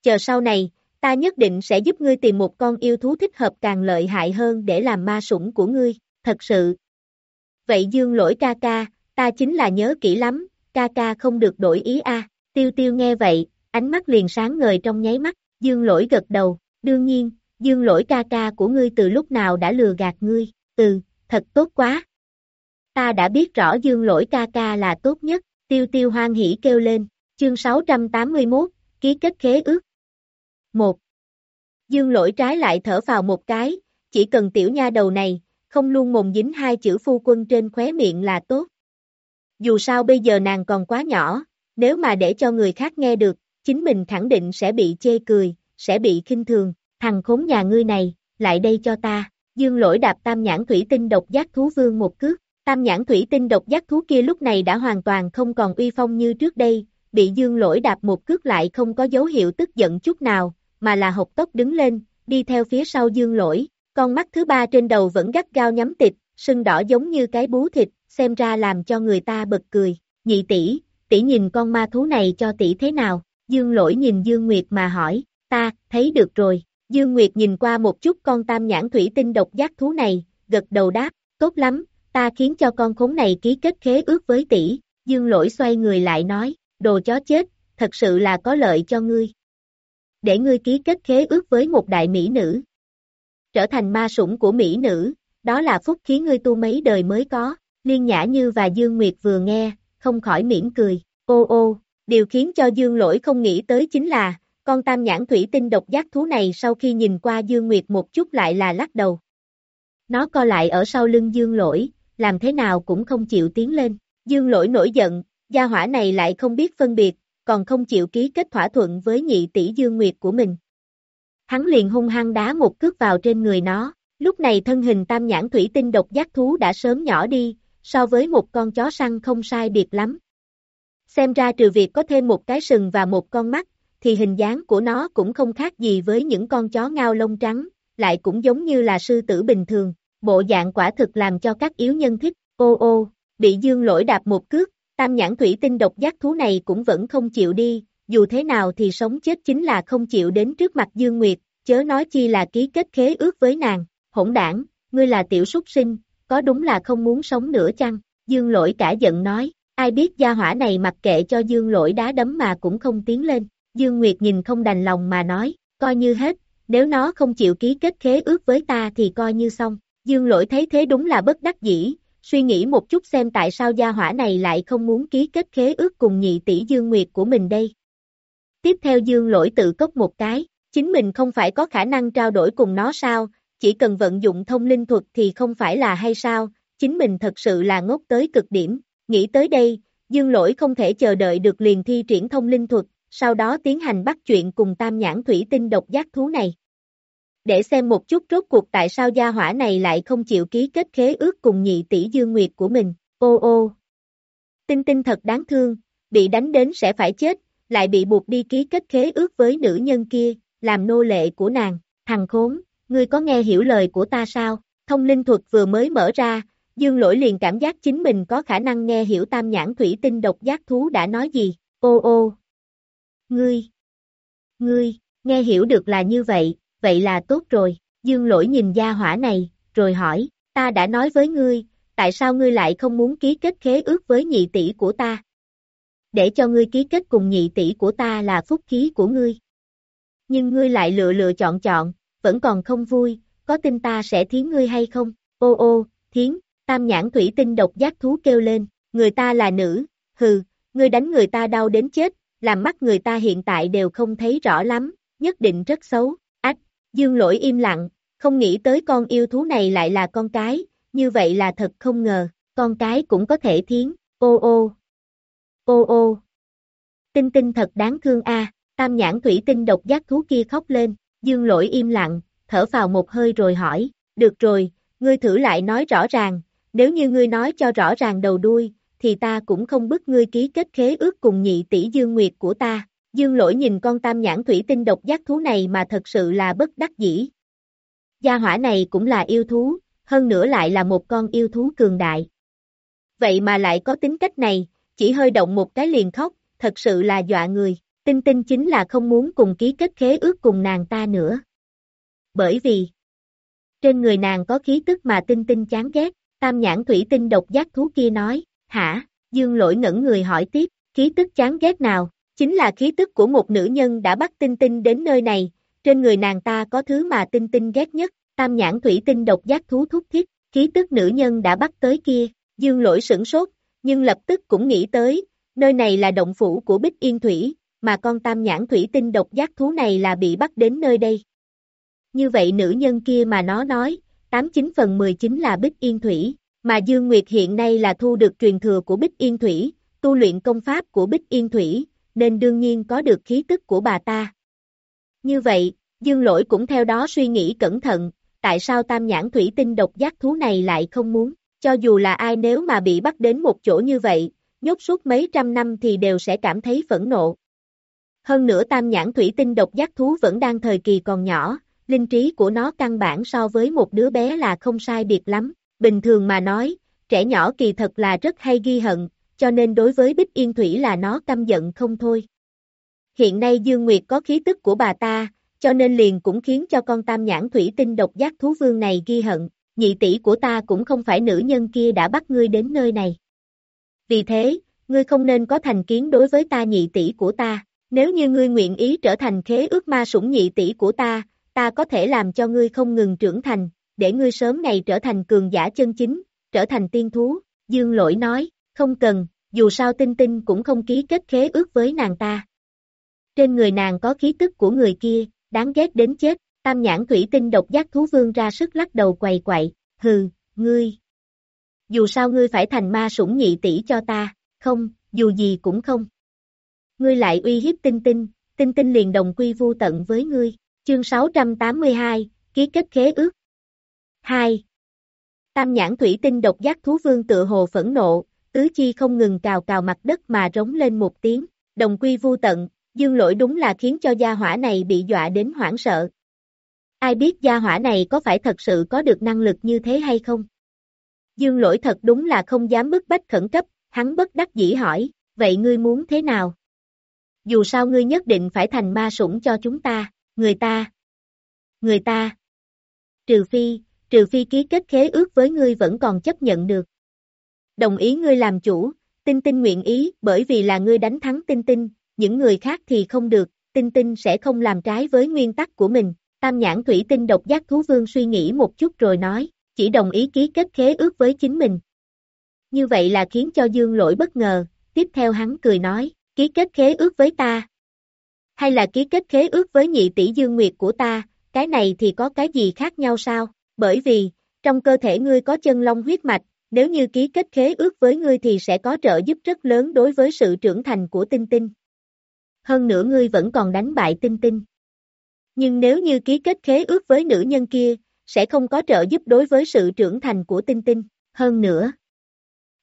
Chờ sau này, ta nhất định sẽ giúp ngươi tìm một con yêu thú thích hợp càng lợi hại hơn để làm ma sủng của ngươi, thật sự. Vậy Dương lỗi ca ca, ta chính là nhớ kỹ lắm, ca ca không được đổi ý a. Tiêu tiêu nghe vậy, ánh mắt liền sáng ngời trong nháy mắt, dương lỗi gật đầu, đương nhiên, dương lỗi ca ca của ngươi từ lúc nào đã lừa gạt ngươi, từ, thật tốt quá. Ta đã biết rõ dương lỗi ca ca là tốt nhất, tiêu tiêu hoan hỉ kêu lên, chương 681, ký kết khế ước. 1. Dương lỗi trái lại thở vào một cái, chỉ cần tiểu nha đầu này, không luôn mồm dính hai chữ phu quân trên khóe miệng là tốt. Dù sao bây giờ nàng còn quá nhỏ, nếu mà để cho người khác nghe được, chính mình khẳng định sẽ bị chê cười, sẽ bị khinh thường, thằng khốn nhà ngươi này, lại đây cho ta, dương lỗi đạp tam nhãn thủy tinh độc giác thú vương một cước, tam nhãn thủy tinh độc giác thú kia lúc này đã hoàn toàn không còn uy phong như trước đây, bị dương lỗi đạp một cước lại không có dấu hiệu tức giận chút nào, mà là hộc tốc đứng lên, đi theo phía sau dương lỗi, con mắt thứ ba trên đầu vẫn gắt gao nhắm tịch, sưng đỏ giống như cái bú thịt, xem ra làm cho người ta bật cười, nhị tỷ, tỷ nhìn con ma thú này cho tỷ thế nào, Dương lỗi nhìn Dương Nguyệt mà hỏi, ta, thấy được rồi, Dương Nguyệt nhìn qua một chút con tam nhãn thủy tinh độc giác thú này, gật đầu đáp, tốt lắm, ta khiến cho con khốn này ký kết khế ước với tỷ, Dương lỗi xoay người lại nói, đồ chó chết, thật sự là có lợi cho ngươi. Để ngươi ký kết khế ước với một đại mỹ nữ. Trở thành ma sủng của mỹ nữ, đó là phúc khí ngươi tu mấy đời mới có, Liên Nhã Như và Dương Nguyệt vừa nghe, không khỏi mỉm cười, ô ô, điều khiến cho Dương Lỗi không nghĩ tới chính là, con tam nhãn thủy tinh độc giác thú này sau khi nhìn qua Dương Nguyệt một chút lại là lắc đầu. Nó co lại ở sau lưng Dương Lỗi, làm thế nào cũng không chịu tiến lên. Dương Lỗi nổi giận, gia hỏa này lại không biết phân biệt, còn không chịu ký kết thỏa thuận với nhị tỷ Dương Nguyệt của mình. hắn liền hung hăng đá một cước vào trên người nó. Lúc này thân hình tam nhãn thủy tinh độc giác thú đã sớm nhỏ đi, so với một con chó săn không sai biệt lắm. Xem ra trừ việc có thêm một cái sừng và một con mắt, thì hình dáng của nó cũng không khác gì với những con chó ngao lông trắng, lại cũng giống như là sư tử bình thường, bộ dạng quả thực làm cho các yếu nhân thích, ô ô, bị dương lỗi đạp một cước, tam nhãn thủy tinh độc giác thú này cũng vẫn không chịu đi, dù thế nào thì sống chết chính là không chịu đến trước mặt Dương Nguyệt, chớ nói chi là ký kết khế ước với nàng, hỗn đảng, ngươi là tiểu súc sinh, có đúng là không muốn sống nữa chăng? Dương lỗi cả giận nói, ai biết gia hỏa này mặc kệ cho dương lỗi đá đấm mà cũng không tiến lên, Dương Nguyệt nhìn không đành lòng mà nói, coi như hết, nếu nó không chịu ký kết khế ước với ta thì coi như xong, Dương lỗi thấy thế đúng là bất đắc dĩ, suy nghĩ một chút xem tại sao gia hỏa này lại không muốn ký kết khế ước cùng nhị tỷ Dương Nguyệt của mình đây. Tiếp theo Dương lỗi tự cốc một cái, chính mình không phải có khả năng trao đổi cùng nó sao, chỉ cần vận dụng thông linh thuật thì không phải là hay sao, chính mình thật sự là ngốc tới cực điểm, nghĩ tới đây, Dương lỗi không thể chờ đợi được liền thi triển thông linh thuật, sau đó tiến hành bắt chuyện cùng tam nhãn thủy tinh độc giác thú này. Để xem một chút rốt cuộc tại sao gia hỏa này lại không chịu ký kết khế ước cùng nhị tỷ Dương Nguyệt của mình, ô ô. Tinh tinh thật đáng thương, bị đánh đến sẽ phải chết, lại bị buộc đi ký kết khế ước với nữ nhân kia, làm nô lệ của nàng, thằng khốn, ngươi có nghe hiểu lời của ta sao? Thông linh thuật vừa mới mở ra, Dương lỗi liền cảm giác chính mình có khả năng nghe hiểu tam nhãn thủy tinh độc giác thú đã nói gì, ô ô. Ngươi, ngươi, nghe hiểu được là như vậy, vậy là tốt rồi, Dương lỗi nhìn gia hỏa này, rồi hỏi, ta đã nói với ngươi, tại sao ngươi lại không muốn ký kết khế ước với nhị tỷ của ta? để cho ngươi ký kết cùng nhị tỷ của ta là phúc khí của ngươi. Nhưng ngươi lại lựa lựa chọn chọn, vẫn còn không vui, có tin ta sẽ thiến ngươi hay không? Ô ô, thiến, tam nhãn thủy tinh độc giác thú kêu lên, người ta là nữ, hừ, ngươi đánh người ta đau đến chết, làm mắt người ta hiện tại đều không thấy rõ lắm, nhất định rất xấu, dương lỗi im lặng, không nghĩ tới con yêu thú này lại là con cái, như vậy là thật không ngờ, con cái cũng có thể thiến, ô ô, Ô ô! Tinh tinh thật đáng thương a. tam nhãn thủy tinh độc giác thú kia khóc lên, dương lỗi im lặng, thở vào một hơi rồi hỏi, được rồi, ngươi thử lại nói rõ ràng, nếu như ngươi nói cho rõ ràng đầu đuôi, thì ta cũng không bức ngươi ký kết khế ước cùng nhị tỷ dương nguyệt của ta. Dương lỗi nhìn con tam nhãn thủy tinh độc giác thú này mà thật sự là bất đắc dĩ. Gia hỏa này cũng là yêu thú, hơn nữa lại là một con yêu thú cường đại. Vậy mà lại có tính cách này, chỉ hơi động một cái liền khóc, thật sự là dọa người, tinh tinh chính là không muốn cùng ký kết khế ước cùng nàng ta nữa. Bởi vì, trên người nàng có khí tức mà tinh tinh chán ghét, tam nhãn thủy tinh độc giác thú kia nói, hả, dương lỗi ngẩn người hỏi tiếp, khí tức chán ghét nào, chính là khí tức của một nữ nhân đã bắt tinh tinh đến nơi này, trên người nàng ta có thứ mà tinh tinh ghét nhất, tam nhãn thủy tinh độc giác thú thúc thiết, khí tức nữ nhân đã bắt tới kia, dương lỗi sửng sốt, nhưng lập tức cũng nghĩ tới, nơi này là động phủ của Bích Yên Thủy, mà con tam nhãn thủy tinh độc giác thú này là bị bắt đến nơi đây. Như vậy nữ nhân kia mà nó nói, 89 phần 19 là Bích Yên Thủy, mà Dương Nguyệt hiện nay là thu được truyền thừa của Bích Yên Thủy, tu luyện công pháp của Bích Yên Thủy, nên đương nhiên có được khí tức của bà ta. Như vậy, Dương Lỗi cũng theo đó suy nghĩ cẩn thận, tại sao tam nhãn thủy tinh độc giác thú này lại không muốn. Cho dù là ai nếu mà bị bắt đến một chỗ như vậy, nhốt suốt mấy trăm năm thì đều sẽ cảm thấy phẫn nộ. Hơn nữa tam nhãn thủy tinh độc giác thú vẫn đang thời kỳ còn nhỏ, linh trí của nó căn bản so với một đứa bé là không sai biệt lắm. Bình thường mà nói, trẻ nhỏ kỳ thật là rất hay ghi hận, cho nên đối với Bích Yên Thủy là nó căm giận không thôi. Hiện nay Dương Nguyệt có khí tức của bà ta, cho nên liền cũng khiến cho con tam nhãn thủy tinh độc giác thú vương này ghi hận nhị tỷ của ta cũng không phải nữ nhân kia đã bắt ngươi đến nơi này. Vì thế, ngươi không nên có thành kiến đối với ta nhị tỷ của ta, nếu như ngươi nguyện ý trở thành khế ước ma sủng nhị tỷ của ta, ta có thể làm cho ngươi không ngừng trưởng thành, để ngươi sớm ngày trở thành cường giả chân chính, trở thành tiên thú, dương lỗi nói, không cần, dù sao tinh tinh cũng không ký kết khế ước với nàng ta. Trên người nàng có khí tức của người kia, đáng ghét đến chết, Tam nhãn thủy tinh độc giác thú vương ra sức lắc đầu quầy quậy, hừ, ngươi. Dù sao ngươi phải thành ma sủng nhị tỷ cho ta, không, dù gì cũng không. Ngươi lại uy hiếp tinh tinh, tinh tinh liền đồng quy vu tận với ngươi, Chương 682, ký kết khế ước. 2. Tam nhãn thủy tinh độc giác thú vương tự hồ phẫn nộ, tứ chi không ngừng cào cào mặt đất mà rống lên một tiếng, đồng quy vu tận, dương lỗi đúng là khiến cho gia hỏa này bị dọa đến hoảng sợ. Ai biết gia hỏa này có phải thật sự có được năng lực như thế hay không? Dương lỗi thật đúng là không dám bức bách khẩn cấp, hắn bất đắc dĩ hỏi, vậy ngươi muốn thế nào? Dù sao ngươi nhất định phải thành ma sủng cho chúng ta, người ta. Người ta. Trừ phi, trừ phi ký kết khế ước với ngươi vẫn còn chấp nhận được. Đồng ý ngươi làm chủ, tinh tinh nguyện ý, bởi vì là ngươi đánh thắng tinh tinh, những người khác thì không được, tinh tinh sẽ không làm trái với nguyên tắc của mình. Tam nhãn thủy tinh độc giác thú vương suy nghĩ một chút rồi nói, chỉ đồng ý ký kết khế ước với chính mình. Như vậy là khiến cho dương lỗi bất ngờ, tiếp theo hắn cười nói, ký kết khế ước với ta. Hay là ký kết khế ước với nhị tỷ dương nguyệt của ta, cái này thì có cái gì khác nhau sao? Bởi vì, trong cơ thể ngươi có chân long huyết mạch, nếu như ký kết khế ước với ngươi thì sẽ có trợ giúp rất lớn đối với sự trưởng thành của tinh tinh. Hơn nữa ngươi vẫn còn đánh bại tinh tinh. Nhưng nếu như ký kết khế ước với nữ nhân kia, sẽ không có trợ giúp đối với sự trưởng thành của tinh tinh, hơn nữa.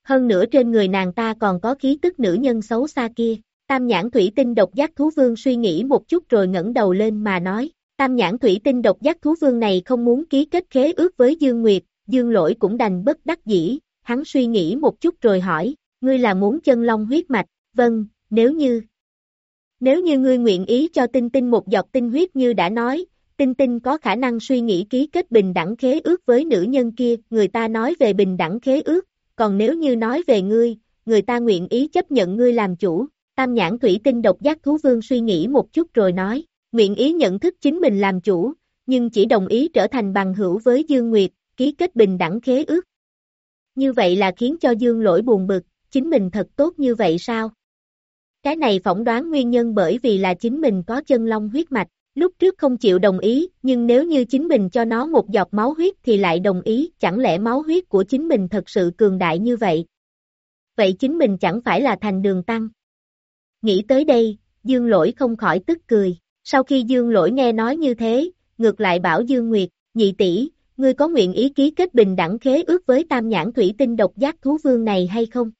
Hơn nữa trên người nàng ta còn có khí tức nữ nhân xấu xa kia. Tam nhãn thủy tinh độc giác thú vương suy nghĩ một chút rồi ngẩng đầu lên mà nói, tam nhãn thủy tinh độc giác thú vương này không muốn ký kết khế ước với Dương Nguyệt, Dương lỗi cũng đành bất đắc dĩ, hắn suy nghĩ một chút rồi hỏi, ngươi là muốn chân long huyết mạch, vâng, nếu như, nếu như ngươi nguyện ý cho tinh tinh một giọt tinh huyết như đã nói, tinh tinh có khả năng suy nghĩ ký kết bình đẳng khế ước với nữ nhân kia, người ta nói về bình đẳng khế ước, còn nếu như nói về ngươi, người ta nguyện ý chấp nhận ngươi làm chủ, tam nhãn thủy tinh độc giác thú vương suy nghĩ một chút rồi nói, nguyện ý nhận thức chính mình làm chủ, nhưng chỉ đồng ý trở thành bằng hữu với Dương Nguyệt, ký kết bình đẳng khế ước. Như vậy là khiến cho Dương lỗi buồn bực, chính mình thật tốt như vậy sao? Cái này phỏng đoán nguyên nhân bởi vì là chính mình có chân long huyết mạch, lúc trước không chịu đồng ý, nhưng nếu như chính mình cho nó một giọt máu huyết thì lại đồng ý, chẳng lẽ máu huyết của chính mình thật sự cường đại như vậy? Vậy chính mình chẳng phải là thành đường tăng? Nghĩ tới đây, Dương lỗi không khỏi tức cười, sau khi Dương lỗi nghe nói như thế, ngược lại bảo Dương Nguyệt, nhị tỷ, ngươi có nguyện ý ký kết bình đẳng khế ước với tam nhãn thủy tinh độc giác thú vương này hay không?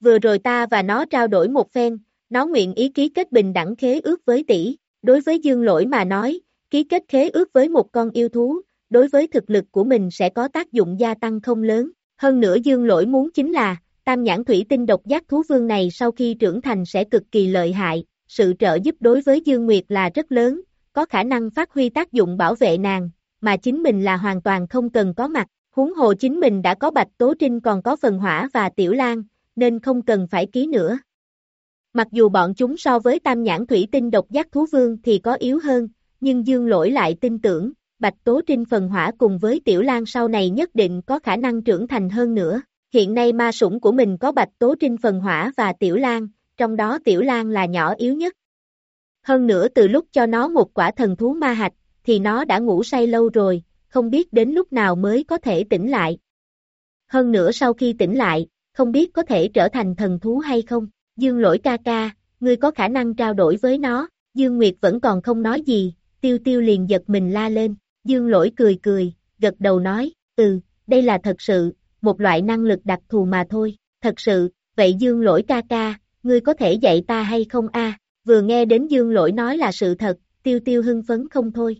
Vừa rồi ta và nó trao đổi một phen, nó nguyện ý ký kết bình đẳng khế ước với tỷ. Đối với dương lỗi mà nói, ký kết khế ước với một con yêu thú, đối với thực lực của mình sẽ có tác dụng gia tăng không lớn. Hơn nữa dương lỗi muốn chính là, tam nhãn thủy tinh độc giác thú vương này sau khi trưởng thành sẽ cực kỳ lợi hại, sự trợ giúp đối với Dương Nguyệt là rất lớn, có khả năng phát huy tác dụng bảo vệ nàng, mà chính mình là hoàn toàn không cần có mặt, huống hồ chính mình đã có Bạch Tố Trinh còn có phần hỏa và Tiểu Lan, nên không cần phải ký nữa. Mặc dù bọn chúng so với tam nhãn thủy tinh độc giác thú vương thì có yếu hơn, nhưng Dương Lỗi lại tin tưởng, Bạch Tố Trinh phần hỏa cùng với Tiểu Lan sau này nhất định có khả năng trưởng thành hơn nữa. Hiện nay ma sủng của mình có Bạch Tố Trinh phần hỏa và Tiểu Lan, trong đó Tiểu Lan là nhỏ yếu nhất. Hơn nữa từ lúc cho nó một quả thần thú ma hạch, thì nó đã ngủ say lâu rồi, không biết đến lúc nào mới có thể tỉnh lại. Hơn nữa sau khi tỉnh lại, không biết có thể trở thành thần thú hay không. Dương lỗi ca ca, ngươi có khả năng trao đổi với nó, Dương Nguyệt vẫn còn không nói gì, tiêu tiêu liền giật mình la lên, Dương lỗi cười cười, gật đầu nói, ừ, đây là thật sự, một loại năng lực đặc thù mà thôi, thật sự, vậy Dương lỗi ca ca, ngươi có thể dạy ta hay không a? vừa nghe đến Dương lỗi nói là sự thật, tiêu tiêu hưng phấn không thôi.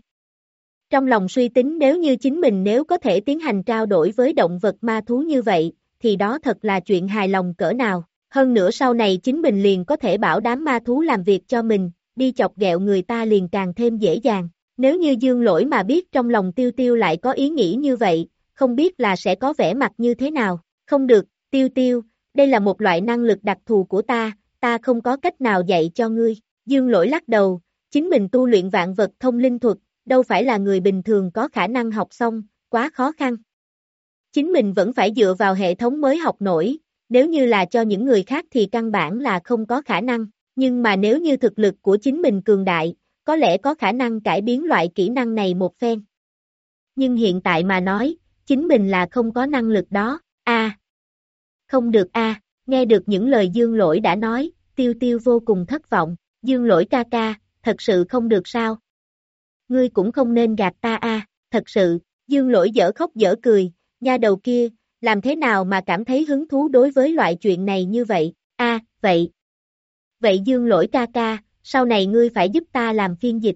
Trong lòng suy tính nếu như chính mình nếu có thể tiến hành trao đổi với động vật ma thú như vậy, thì đó thật là chuyện hài lòng cỡ nào. Hơn nữa sau này chính mình liền có thể bảo đám ma thú làm việc cho mình, đi chọc ghẹo người ta liền càng thêm dễ dàng. Nếu như dương lỗi mà biết trong lòng tiêu tiêu lại có ý nghĩ như vậy, không biết là sẽ có vẻ mặt như thế nào. Không được, tiêu tiêu, đây là một loại năng lực đặc thù của ta, ta không có cách nào dạy cho ngươi. Dương lỗi lắc đầu, chính mình tu luyện vạn vật thông linh thuật, đâu phải là người bình thường có khả năng học xong, quá khó khăn. Chính mình vẫn phải dựa vào hệ thống mới học nổi, nếu như là cho những người khác thì căn bản là không có khả năng, nhưng mà nếu như thực lực của chính mình cường đại, có lẽ có khả năng cải biến loại kỹ năng này một phen. Nhưng hiện tại mà nói, chính mình là không có năng lực đó, a Không được a nghe được những lời dương lỗi đã nói, tiêu tiêu vô cùng thất vọng, dương lỗi ca ca, thật sự không được sao ngươi cũng không nên gạt ta a, thật sự, dương lỗi dở khóc dở cười, nha đầu kia, làm thế nào mà cảm thấy hứng thú đối với loại chuyện này như vậy, a, vậy. Vậy dương lỗi ca ca, sau này ngươi phải giúp ta làm phiên dịch.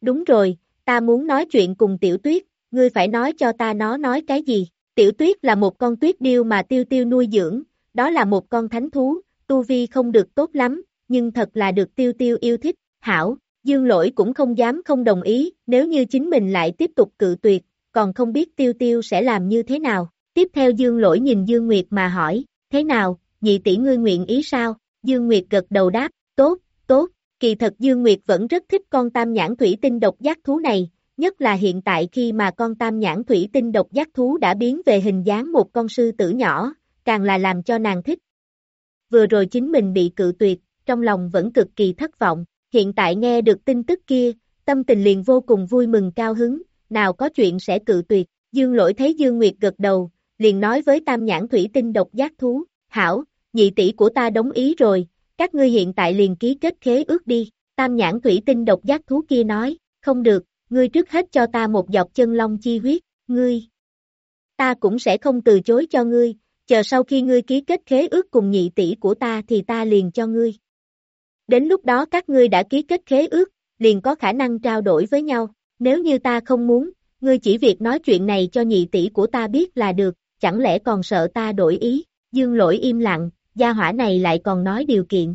Đúng rồi, ta muốn nói chuyện cùng tiểu tuyết, ngươi phải nói cho ta nó nói cái gì. Tiểu tuyết là một con tuyết điêu mà tiêu tiêu nuôi dưỡng, đó là một con thánh thú, tu vi không được tốt lắm, nhưng thật là được tiêu tiêu yêu thích, hảo, dương lỗi cũng không dám không đồng ý, nếu như chính mình lại tiếp tục cự tuyệt, còn không biết tiêu tiêu sẽ làm như thế nào. Tiếp theo dương lỗi nhìn Dương Nguyệt mà hỏi, thế nào, nhị tỷ ngươi nguyện ý sao? Dương Nguyệt gật đầu đáp, tốt, tốt, kỳ thật Dương Nguyệt vẫn rất thích con tam nhãn thủy tinh độc giác thú này, nhất là hiện tại khi mà con tam nhãn thủy tinh độc giác thú đã biến về hình dáng một con sư tử nhỏ, càng là làm cho nàng thích. Vừa rồi chính mình bị cự tuyệt, trong lòng vẫn cực kỳ thất vọng, hiện tại nghe được tin tức kia, tâm tình liền vô cùng vui mừng cao hứng, nào có chuyện sẽ cự tuyệt, Dương lỗi thấy Dương Nguyệt gật đầu, liền nói với tam nhãn thủy tinh độc giác thú, hảo, nhị tỷ của ta đồng ý rồi, các ngươi hiện tại liền ký kết khế ước đi, tam nhãn thủy tinh độc giác thú kia nói, không được, ngươi trước hết cho ta một dọc chân long chi huyết, ngươi. Ta cũng sẽ không từ chối cho ngươi, chờ sau khi ngươi ký kết khế ước cùng nhị tỷ của ta thì ta liền cho ngươi. Đến lúc đó các ngươi đã ký kết khế ước, liền có khả năng trao đổi với nhau, nếu như ta không muốn, ngươi chỉ việc nói chuyện này cho nhị tỷ của ta biết là được, chẳng lẽ còn sợ ta đổi ý, dương lỗi im lặng, gia hỏa này lại còn nói điều kiện.